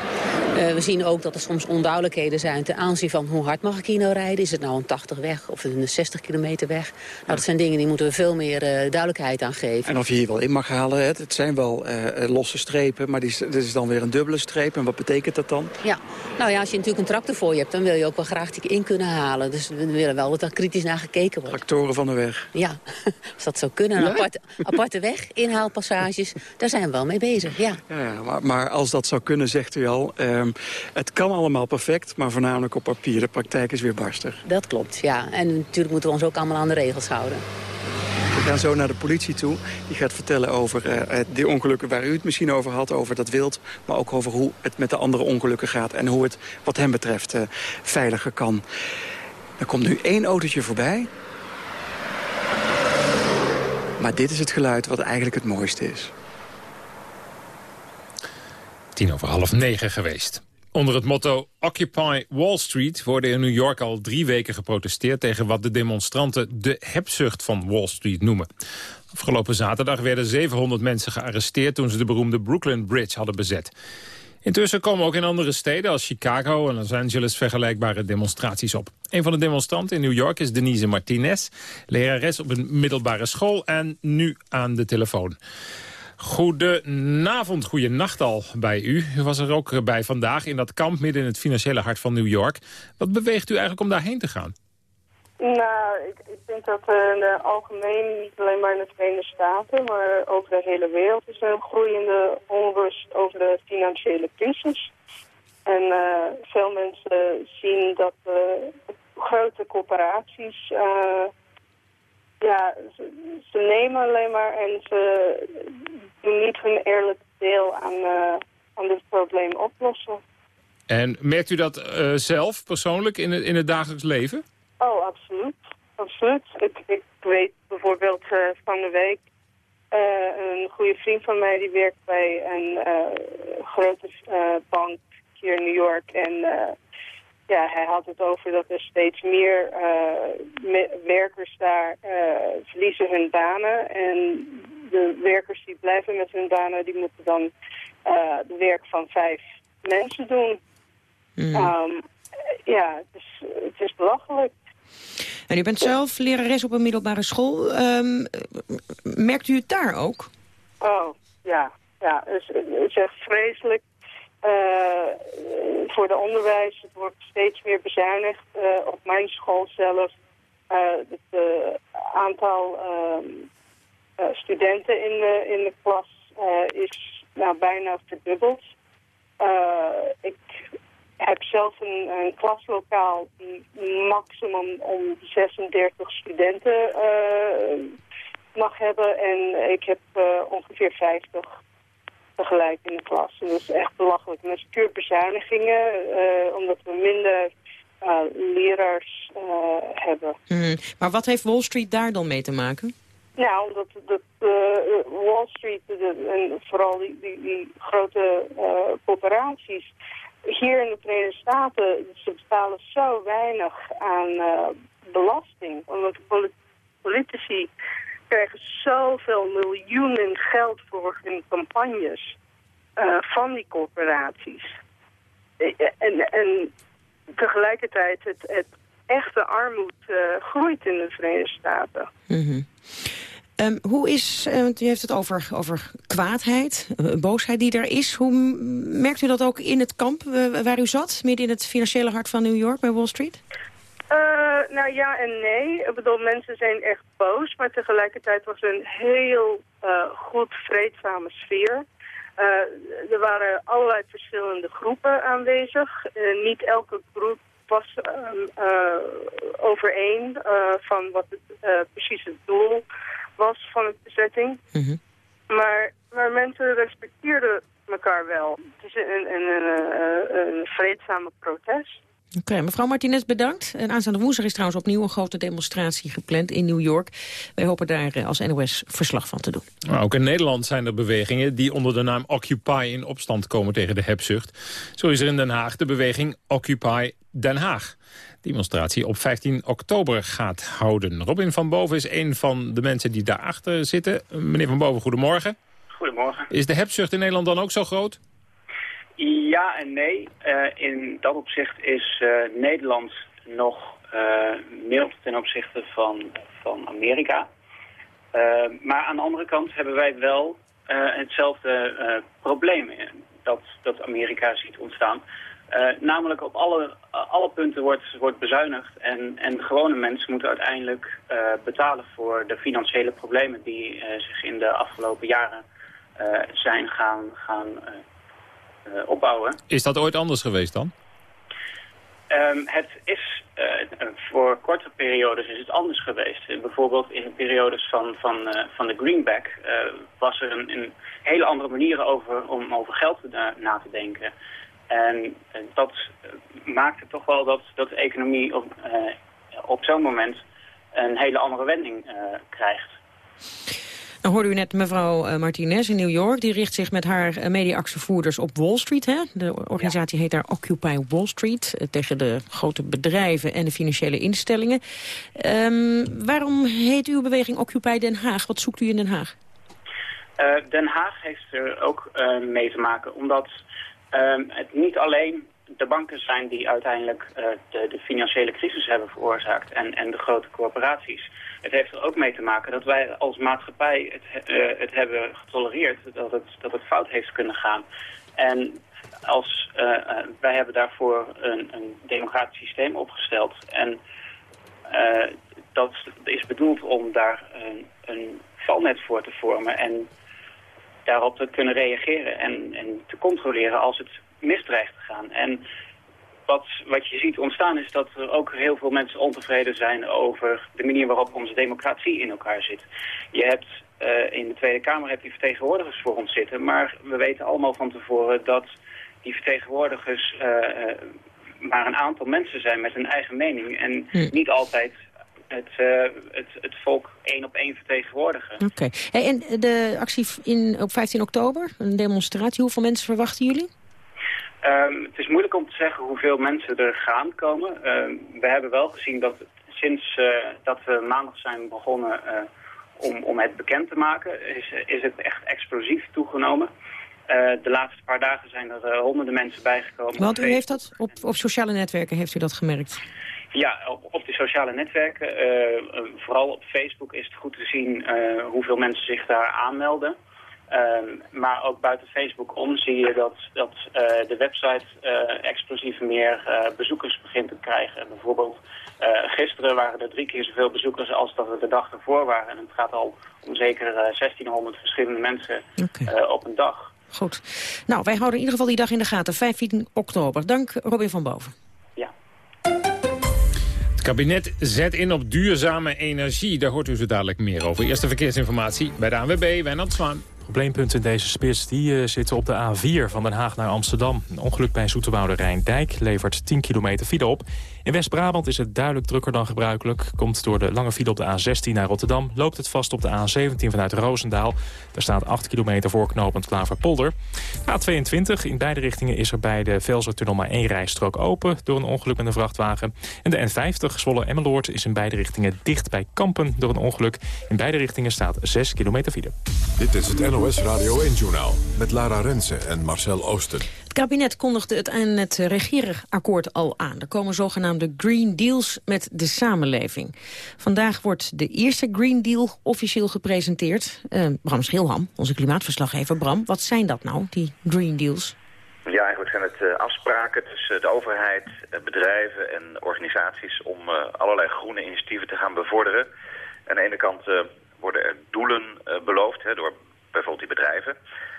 Uh, we zien ook dat er soms onduidelijkheden zijn ten aanzien van hoe hard mag ik hier nou rijden. Is het nou een 80 weg of een 60 kilometer weg? Nou, dat zijn dingen die moeten we veel meer uh, duidelijkheid aan geven. En of je hier wel in mag halen, het, het zijn wel uh, losse strepen, maar die, dit is dan weer een dubbele streep. En wat betekent dat dan? Ja, nou ja, als je natuurlijk een tractor voor je hebt, dan wil je ook wel graag die in kunnen halen. Dus we willen wel dat er kritisch naar gekeken wordt. Tractoren van de weg. Ja, als dat zou kunnen. Een ja? aparte, aparte weg, inhaalpassages, daar zijn we wel mee bezig, ja. Ja, maar, maar, als dat zou kunnen, zegt u al... Um, het kan allemaal perfect, maar voornamelijk op papier. De praktijk is weer barstig. Dat klopt, ja. En natuurlijk moeten we ons ook allemaal aan de regels houden. We gaan zo naar de politie toe. Die gaat vertellen over uh, die ongelukken waar u het misschien over had, over dat wild. Maar ook over hoe het met de andere ongelukken gaat. En hoe het wat hem betreft uh, veiliger kan. Er komt nu één autootje voorbij. Maar dit is het geluid wat eigenlijk het mooiste is. Tien over half negen geweest. Onder het motto Occupy Wall Street worden in New York al drie weken geprotesteerd... tegen wat de demonstranten de hebzucht van Wall Street noemen. Afgelopen zaterdag werden 700 mensen gearresteerd... toen ze de beroemde Brooklyn Bridge hadden bezet. Intussen komen ook in andere steden als Chicago en Los Angeles vergelijkbare demonstraties op. Een van de demonstranten in New York is Denise Martinez, lerares op een middelbare school en nu aan de telefoon. Goedenavond, goedenacht al bij u. U was er ook bij vandaag in dat kamp midden in het financiële hart van New York. Wat beweegt u eigenlijk om daarheen te gaan? Nou, ik, ik denk dat uh, algemeen, niet alleen maar in de Verenigde Staten, maar over de hele wereld is een groeiende onrust over de financiële crisis. En uh, veel mensen zien dat uh, grote corporaties ja, ze, ze, nemen alleen maar en ze doen niet hun eerlijk deel aan, uh, aan dit probleem oplossen. En merkt u dat uh, zelf persoonlijk in het, in het dagelijks leven? Oh, absoluut. Absoluut. Ik, ik weet bijvoorbeeld uh, van de week... een goede vriend van mij die werkt bij een grote bank hier in New York. En ja, hij had het over dat er steeds meer uh, werkers daar uh, verliezen hun banen. En de werkers die blijven met hun banen, die moeten dan uh, de werk van vijf mensen doen. Mm. Um, ja, het is, het is belachelijk. En u bent zelf lerares op een middelbare school. Um, merkt u het daar ook? Oh, ja. ja het, is, het is echt vreselijk. Uh, voor de onderwijs. Het wordt steeds meer bezuinigd. Uh, op mijn school zelf. Uh, het aantal ehm, studenten in de, in de klas is nou, bijna verdubbeld. ik heb zelf een, een, klaslokaal die maximum om 36 studenten mag hebben. En ik heb ongeveer 50 tegelijk in de klas. En dat is echt belachelijk. En dat is puur bezuinigingen, uh, omdat we minder uh, leraars uh, hebben. Mm. Maar wat heeft Wall Street daar dan mee te maken? Nou, omdat dat, Wall Street en vooral die, die, die grote corporaties... Hier in de Verenigde Staten, ze betalen zo weinig aan belasting. Omdat politici krijgen zoveel miljoenen geld voor hun campagnes uh, van die corporaties. Eh, en, en tegelijkertijd het, echte armoede groeit in de Verenigde Staten. Mhm. Ehm, hoe is, uh, u heeft het over, over kwaadheid, boosheid die er is. Hoe merkt u dat ook in het kamp waar u zat, midden in het financiële hart van New York bij Wall Street? Nou ja en nee. Ik bedoel, mensen zijn echt boos, maar tegelijkertijd was er een heel goed vreedzame sfeer. er waren allerlei verschillende groepen aanwezig. niet elke groep was uh, overeen uh, van wat het, uh, precies het doel was van de bezetting. Mhm. maar, maar mensen respecteerden elkaar wel. Het is een, een, een, een vreedzame protest. Oké, mevrouw Martinez, bedankt. En aanstaande woensdag is trouwens opnieuw een grote demonstratie gepland in New York. Wij hopen daar eh, als NOS verslag van te doen. Ook in Nederland zijn er bewegingen die onder de naam Occupy in opstand komen tegen de hebzucht. Zo is er in Den Haag de beweging Occupy Den Haag. Demonstratie op 15 oktober gaat houden. Robin van Boven is een van de mensen die daarachter zitten. Meneer van Boven, goedemorgen. Goedemorgen. Is de hebzucht in Nederland dan ook zo groot? Ja en nee. Uh, in dat opzicht is uh, Nederland nog uh, mild ten opzichte van, van Amerika. maar aan de andere kant hebben wij wel hetzelfde probleem dat, dat Amerika ziet ontstaan. namelijk op alle, alle punten wordt, wordt bezuinigd en, en gewone mensen moeten uiteindelijk betalen voor de financiële problemen die zich in de afgelopen jaren zijn gaan, gaan opbouwen. Is dat ooit anders geweest dan? Um, het is uh, voor korte periodes is het anders geweest. bijvoorbeeld in periodes van, van, uh, van de greenback was er een, een, hele andere manier over, om over geld na, na te denken. En dat maakte toch wel dat, dat de economie op, op zo'n moment een hele andere wending krijgt. Dan hoorde u net mevrouw eh, Martinez in New York. Die richt zich met haar eh, mediaactievoerders op Wall Street. Hè? De organisatie heet daar Occupy Wall Street. Eh, tegen de grote bedrijven en de financiële instellingen. Um, waarom heet uw beweging Occupy Den Haag? Wat zoekt u in Den Haag? Den Haag heeft er ook mee te maken. Omdat uh, het niet alleen de banken zijn die uiteindelijk de, de, financiële crisis hebben veroorzaakt. En, en de grote corporaties. Het heeft er ook mee te maken dat wij als maatschappij het, uh, het hebben getolereerd dat het, dat het fout heeft kunnen gaan. En als, uh, wij hebben daarvoor een, een democratisch systeem opgesteld. En dat is bedoeld om daar een, een valnet voor te vormen en daarop te kunnen reageren en, en te controleren als het misdreigt te gaan. En wat, wat je ziet ontstaan is dat er ook heel veel mensen ontevreden zijn over de manier waarop onze democratie in elkaar zit. Je hebt uh, in de Tweede Kamer heb je vertegenwoordigers voor ons zitten, maar we weten allemaal van tevoren dat die vertegenwoordigers uh, maar een aantal mensen zijn met een eigen mening en hm. niet altijd het, uh, het, het volk één op één vertegenwoordigen. Oké. Okay. Hey, en de actie in, op 15 oktober, een demonstratie, hoeveel mensen verwachten jullie? Um, het is moeilijk om te zeggen hoeveel mensen er gaan komen. Um, we hebben wel gezien dat sinds uh, dat we maandag zijn begonnen uh, om, om het bekend te maken, is, is het echt explosief toegenomen. Uh, de laatste paar dagen zijn er honderden mensen bijgekomen. Want u heeft dat op, op sociale netwerken heeft u dat gemerkt? Ja, op, op de sociale netwerken, vooral op Facebook is het goed te zien hoeveel mensen zich daar aanmelden. Um, maar ook buiten Facebook om zie je dat, dat uh, de website uh, explosief meer uh, bezoekers begint te krijgen. Bijvoorbeeld gisteren waren er drie keer zoveel bezoekers als dat er de dag ervoor waren. En het gaat al om zeker 1600 verschillende mensen okay. op een dag. Goed. Nou, wij houden in ieder geval die dag in de gaten, 15 oktober. Dank Robin van Boven. Ja. Het kabinet zet in op duurzame energie. Daar hoort u zo dadelijk meer over. Eerste verkeersinformatie bij de ANWB, Wijnand Zwaan. Probleempunten in deze spits die, uh, zitten op de A4 van Den Haag naar Amsterdam. Een ongeluk bij Zoeterwoude Rijndijk levert 10 kilometer file op. In West-Brabant is het duidelijk drukker dan gebruikelijk. Komt door de lange file op de A16 naar Rotterdam. Loopt het vast op de A17 vanuit Roosendaal. Daar staat 8 kilometer voor knooppunt Klaverpolder. A22 in beide richtingen is er bij de Velsertunnel maar één rijstrook open... door een ongeluk met een vrachtwagen. En de N50 Zwolle-Emmeloord is in beide richtingen dicht bij Kampen door een ongeluk. In beide richtingen staat 6 kilometer file. Dit is het NOS Radio 1-journaal met Lara Rensen en Marcel Oosten kabinet kondigde het aan het regeerakkoord al aan. Er komen zogenaamde Green Deals met de samenleving. Vandaag wordt de eerste Green Deal officieel gepresenteerd. Uh, Bram Schilham, onze klimaatverslaggever. Bram, wat zijn dat nou, die Green Deals? Ja, eigenlijk zijn het uh, afspraken tussen de overheid, uh, bedrijven en organisaties... om allerlei groene initiatieven te gaan bevorderen. Aan de ene kant worden er doelen beloofd hè, door bijvoorbeeld die bedrijven...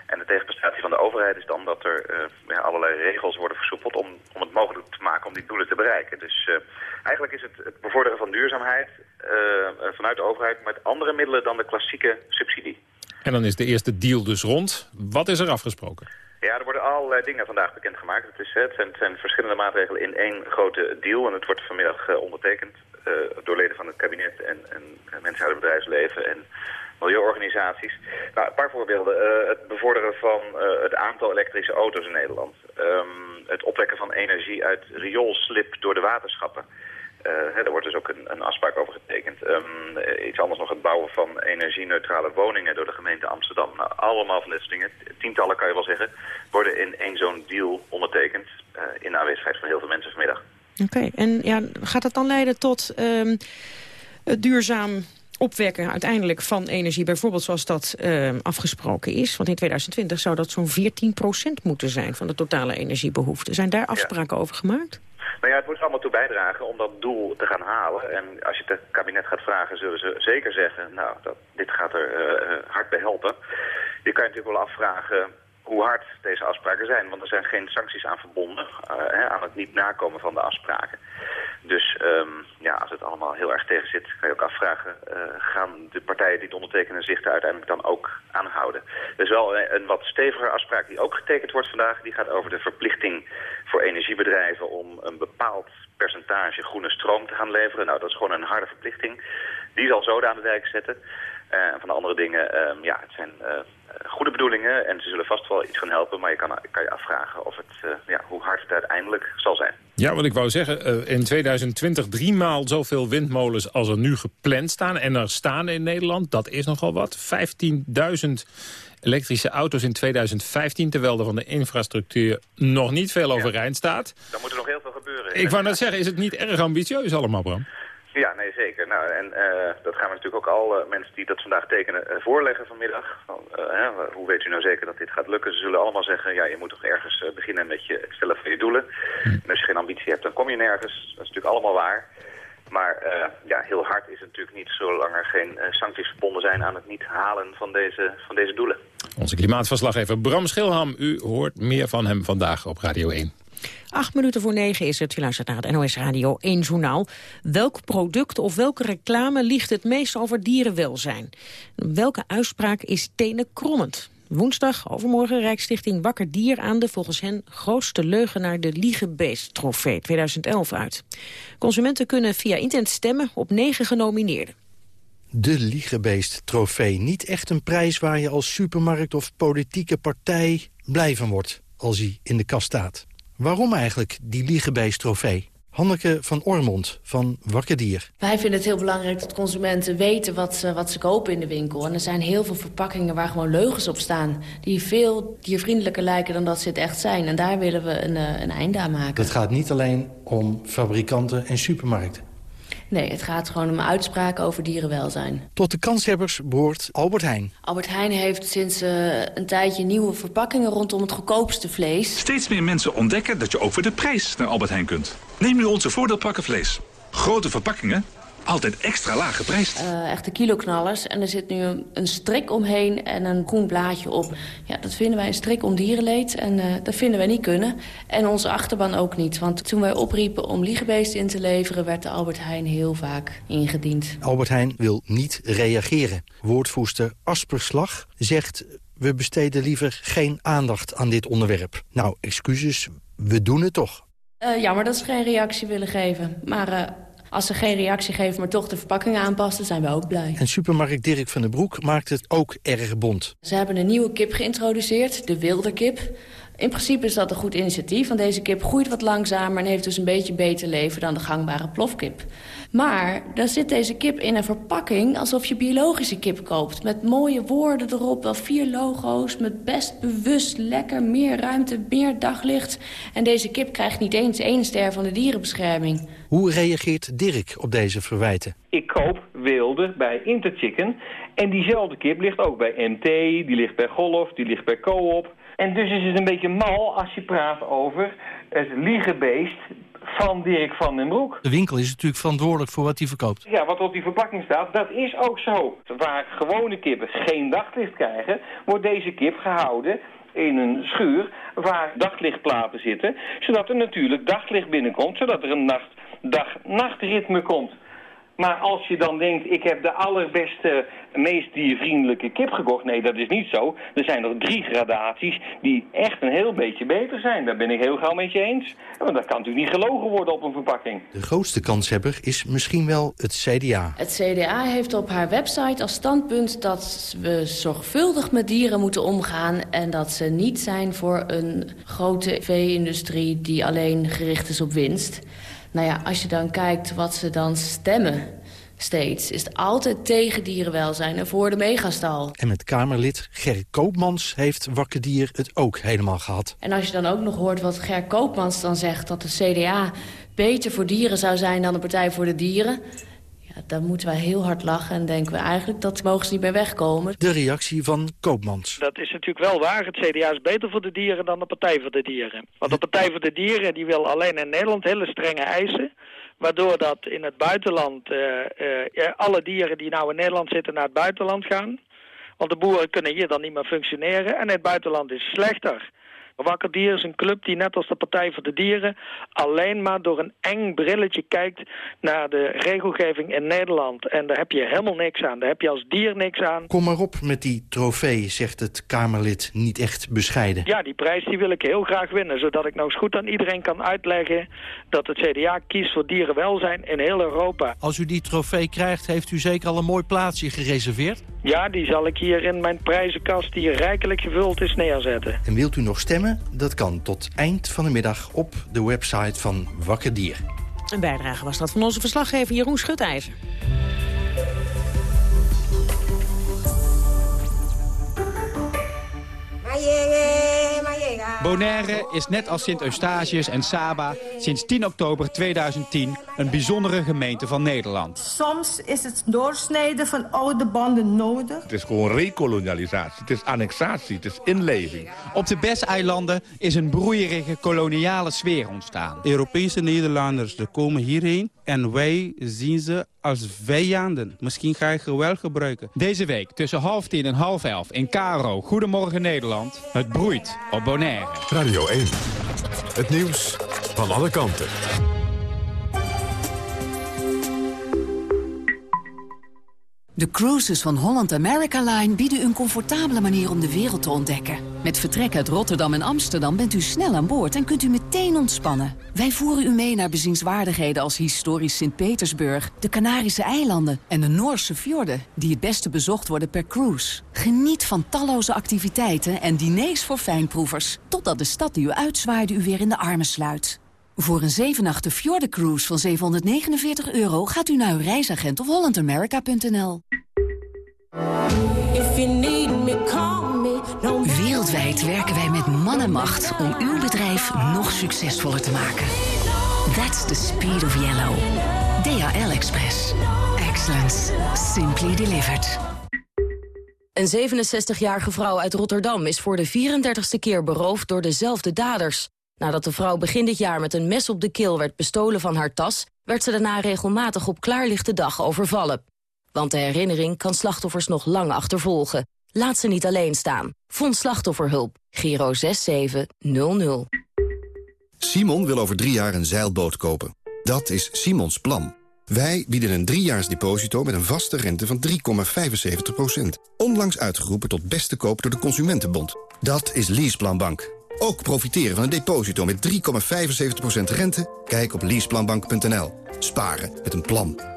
En de tegenprestatie van de overheid is dan dat er uh, ja, allerlei regels worden versoepeld om, om het mogelijk te maken om die doelen te bereiken. Dus uh, eigenlijk is het, het bevorderen van duurzaamheid uh, vanuit de overheid met andere middelen dan de klassieke subsidie. En dan is de eerste deal dus rond. Wat is er afgesproken? Ja, er worden allerlei dingen vandaag bekendgemaakt. Het, is, het, zijn, het zijn verschillende maatregelen in één grote deal. En het wordt vanmiddag ondertekend door leden van het kabinet en, en mensen uit het bedrijfsleven en milieuorganisaties. Nou, een paar voorbeelden. Uh, het bevorderen van uh, het aantal elektrische auto's in Nederland. Um, het opwekken van energie uit rioolslip door de waterschappen. Hè, daar wordt dus ook een, een afspraak over getekend. Um, iets anders nog het bouwen van energie-neutrale woningen door de gemeente Amsterdam. Nou, allemaal van dit soort dingen, tientallen kan je wel zeggen, worden in één zo'n deal ondertekend. in de aanwezigheid van heel veel mensen vanmiddag. Oké, en ja, gaat dat dan leiden tot um, duurzaam opwekken uiteindelijk van energie, bijvoorbeeld zoals dat uh, afgesproken is. Want in 2020 zou dat zo'n 14% moeten zijn van de totale energiebehoefte. Zijn daar afspraken ja. over gemaakt? Nou ja, het moet allemaal toe bijdragen om dat doel te gaan halen. En als je het kabinet gaat vragen, zullen ze zeker zeggen... nou, dat, dit gaat er uh, hard bij helpen. Je kan je natuurlijk wel afvragen hoe hard deze afspraken zijn. Want er zijn geen sancties aan verbonden, uh, hè, aan het niet nakomen van de afspraken. Dus um, ja, als het allemaal heel erg tegen zit, kan je ook afvragen... Uh, gaan de partijen die het ondertekenen zich er uiteindelijk dan ook aanhouden. Er is wel een, een wat steviger afspraak die ook getekend wordt vandaag. Die gaat over de verplichting voor energiebedrijven om een bepaald percentage groene stroom te gaan leveren. Nou, dat is gewoon een harde verplichting. Die zal zoden aan de dijk zetten. Uh, van de andere dingen, um, ja, het zijn goede bedoelingen en ze zullen vast wel iets gaan helpen. Maar je kan, kan je afvragen of het, uh, ja, hoe hard het uiteindelijk zal zijn. Ja, wat ik wou zeggen, in 2020 drie maal zoveel windmolens als er nu gepland staan. En er staan in Nederland, dat is nogal wat. 15.000 elektrische auto's in 2015, terwijl er van de infrastructuur nog niet veel overeind staat. Dan moet er nog heel veel gebeuren. Ik wou net zeggen, is het niet erg ambitieus allemaal, Bram? Ja, nee, zeker. Nou, en uh, dat gaan we natuurlijk ook al uh, mensen die dat vandaag tekenen uh, voorleggen vanmiddag. Van, hè, hoe weet u nou zeker dat dit gaat lukken? Ze zullen allemaal zeggen, ja, je moet toch ergens beginnen met je, het stellen van je doelen. Hm. En als je geen ambitie hebt, dan kom je nergens. Dat is natuurlijk allemaal waar. Maar ja, heel hard is het natuurlijk niet zolang er geen sancties verbonden zijn aan het niet halen van deze, van deze doelen. Onze klimaatverslaggever Bram Schilham, u hoort meer van hem vandaag op Radio 1. Acht minuten voor negen is het. U luistert naar het NOS Radio 1 Journaal. Welk product of welke reclame liegt het meest over dierenwelzijn? Welke uitspraak is tenenkrommend? Woensdag, overmorgen, Rijksstichting Wakker Dier aan de volgens hen grootste leugenaar de Liegebeest-trofee 2011 uit. Consumenten kunnen via internet stemmen op negen genomineerden. De Liegebeest-trofee. Niet echt een prijs waar je als supermarkt of politieke partij blij van wordt als hij in de kast staat. Waarom eigenlijk die Liegebeest-trofee? Hanneke van Ormond van Wakkerdier. Wij vinden het heel belangrijk dat consumenten weten wat ze, wat ze kopen in de winkel. En er zijn heel veel verpakkingen waar gewoon leugens op staan... die veel diervriendelijker lijken dan dat ze het echt zijn. En daar willen we een, eh, een einde aan maken. Het gaat niet alleen om fabrikanten en supermarkten. Nee, het gaat gewoon om uitspraken over dierenwelzijn. Tot de kanshebbers behoort Albert Heijn. Albert Heijn heeft sinds uh, een tijdje nieuwe verpakkingen rondom het goedkoopste vlees. Steeds meer mensen ontdekken dat je ook voor de prijs naar Albert Heijn kunt. Neem nu onze voordeelpakken vlees. Grote verpakkingen, altijd extra laag geprijsd. Uh, echte kiloknallers. En er zit nu een, een, strik omheen en een groen blaadje op. Ja, dat vinden wij een strik om dierenleed. En uh, dat vinden wij niet kunnen. En onze achterban ook niet. Want toen wij opriepen om liegebeesten in te leveren... werd de Albert Heijn heel vaak ingediend. Albert Heijn wil niet reageren. Woordvoerster Asperslag zegt... we besteden liever geen aandacht aan dit onderwerp. Nou, excuses, we doen het toch. Uh, jammer dat ze geen reactie willen geven. Maar als ze geen reactie geven, maar toch de verpakkingen aanpassen, zijn we ook blij. En supermarkt Dirk van den Broek maakt het ook erg bond. Ze hebben een nieuwe kip geïntroduceerd, de wilde kip. In principe is dat een goed initiatief, want deze kip groeit wat langzamer... en heeft dus een beetje beter leven dan de gangbare plofkip. Maar dan zit deze kip in een verpakking alsof je biologische kip koopt. Met mooie woorden erop, wel vier logo's, met best bewust, lekker, meer ruimte, meer daglicht. En deze kip krijgt niet eens één ster van de dierenbescherming. Hoe reageert Dirk op deze verwijten? Ik koop wilde bij Interchicken en diezelfde kip ligt ook bij MT, die ligt bij Golf, die ligt bij Coop. En dus is het een beetje mal als je praat over het liegebeest van Dirk van den Broek. De winkel is natuurlijk verantwoordelijk voor wat hij verkoopt. Ja, wat op die verpakking staat, dat is ook zo. Waar gewone kippen geen daglicht krijgen, wordt deze kip gehouden in een schuur waar daglichtplaten zitten, zodat er natuurlijk daglicht binnenkomt, zodat er een nacht, dag-nachtritme komt. Maar als je dan denkt, ik heb de allerbeste, meest diervriendelijke kip gekocht. Nee, dat is niet zo. Er zijn nog drie gradaties die echt een heel beetje beter zijn. Daar ben ik heel gauw met je eens. Want dat kan natuurlijk niet gelogen worden op een verpakking. De grootste kanshebber is misschien wel het CDA. Het CDA heeft op haar website als standpunt dat we zorgvuldig met dieren moeten omgaan... en dat ze niet zijn voor een grote vee-industrie die alleen gericht is op winst... Nou ja, als je dan kijkt wat ze dan stemmen steeds... is het altijd tegen dierenwelzijn en voor de megastal. En met Kamerlid Ger Koopmans heeft Wakker Dier het ook helemaal gehad. En als je dan ook nog hoort wat Ger Koopmans dan zegt... dat de CDA beter voor dieren zou zijn dan de Partij voor de Dieren dan moeten wij heel hard lachen en denken we eigenlijk dat mogen ze niet meer wegkomen. De reactie van Koopmans. Dat is natuurlijk wel waar. Het CDA is beter voor de dieren dan de Partij voor de Dieren. Want de Partij voor de Dieren die wil alleen in Nederland hele strenge eisen. Waardoor dat in het buitenland uh, uh, alle dieren die nou in Nederland zitten naar het buitenland gaan. Want de boeren kunnen hier dan niet meer functioneren. En in het buitenland is het slechter. Wakker Dier is een club die net als de Partij voor de Dieren... alleen maar door een eng brilletje kijkt naar de regelgeving in Nederland. En daar heb je helemaal niks aan. Daar heb je als dier niks aan. Kom maar op met die trofee, zegt het Kamerlid niet echt bescheiden. Ja, die prijs die wil ik heel graag winnen. Zodat ik nou eens goed aan iedereen kan uitleggen... dat het CDA kiest voor dierenwelzijn in heel Europa. Als u die trofee krijgt, heeft u zeker al een mooi plaatsje gereserveerd? Ja, die zal ik hier in mijn prijzenkast, die rijkelijk gevuld is, neerzetten. En wilt u nog stemmen? Dat kan tot eind van de middag op de website van Wakker Dier. Een bijdrage was dat van onze verslaggever Jeroen Schutijzer. Bonaire is net als Sint-Eustatius en Saba sinds 10 oktober 2010 een bijzondere gemeente van Nederland. Soms is het doorsnijden van oude banden nodig. Het is gewoon rekolonialisatie, het is annexatie, het is inleving. Op de Bes-eilanden is een broeierige koloniale sfeer ontstaan. Europese Nederlanders komen hierheen en wij zien ze als vijanden. Misschien ga je geweld gebruiken. Deze week tussen half tien en half elf in Caro. Goedemorgen Nederland. Het broeit op Bonaire. Radio 1. Het nieuws van alle kanten. De cruises van Holland America Line bieden een comfortabele manier om de wereld te ontdekken. Met vertrek uit Rotterdam en Amsterdam bent u snel aan boord en kunt u meteen ontspannen. Wij voeren u mee naar bezienswaardigheden als historisch Sint-Petersburg, de Canarische eilanden en de Noorse fjorden, die het beste bezocht worden per cruise. Geniet van talloze activiteiten en diners voor fijnproevers, totdat de stad die u uitzwaaide u weer in de armen sluit. Voor een 7 nachten Cruise van 749 euro gaat u naar uw reisagent of hollandamerica.nl. Wereldwijd werken wij met man en macht om uw bedrijf nog succesvoller te maken. That's the speed of yellow. DHL Express. Excellence. Simply delivered. Een 67-jarige vrouw uit Rotterdam is voor de 34ste keer beroofd door dezelfde daders. Nadat de vrouw begin dit jaar met een mes op de keel werd bestolen van haar tas... werd ze daarna regelmatig op klaarlichte dag overvallen. Want de herinnering kan slachtoffers nog lang achtervolgen. Laat ze niet alleen staan. Vond slachtofferhulp. Giro 6700. Simon wil over drie jaar een zeilboot kopen. Dat is Simons plan. Wij bieden een driejaars deposito met een vaste rente van 3,75%. Onlangs uitgeroepen tot beste koop door de Consumentenbond. Dat is Leaseplanbank. Ook profiteren van een deposito met 3,75% rente? Kijk op leaseplanbank.nl. Sparen met een plan.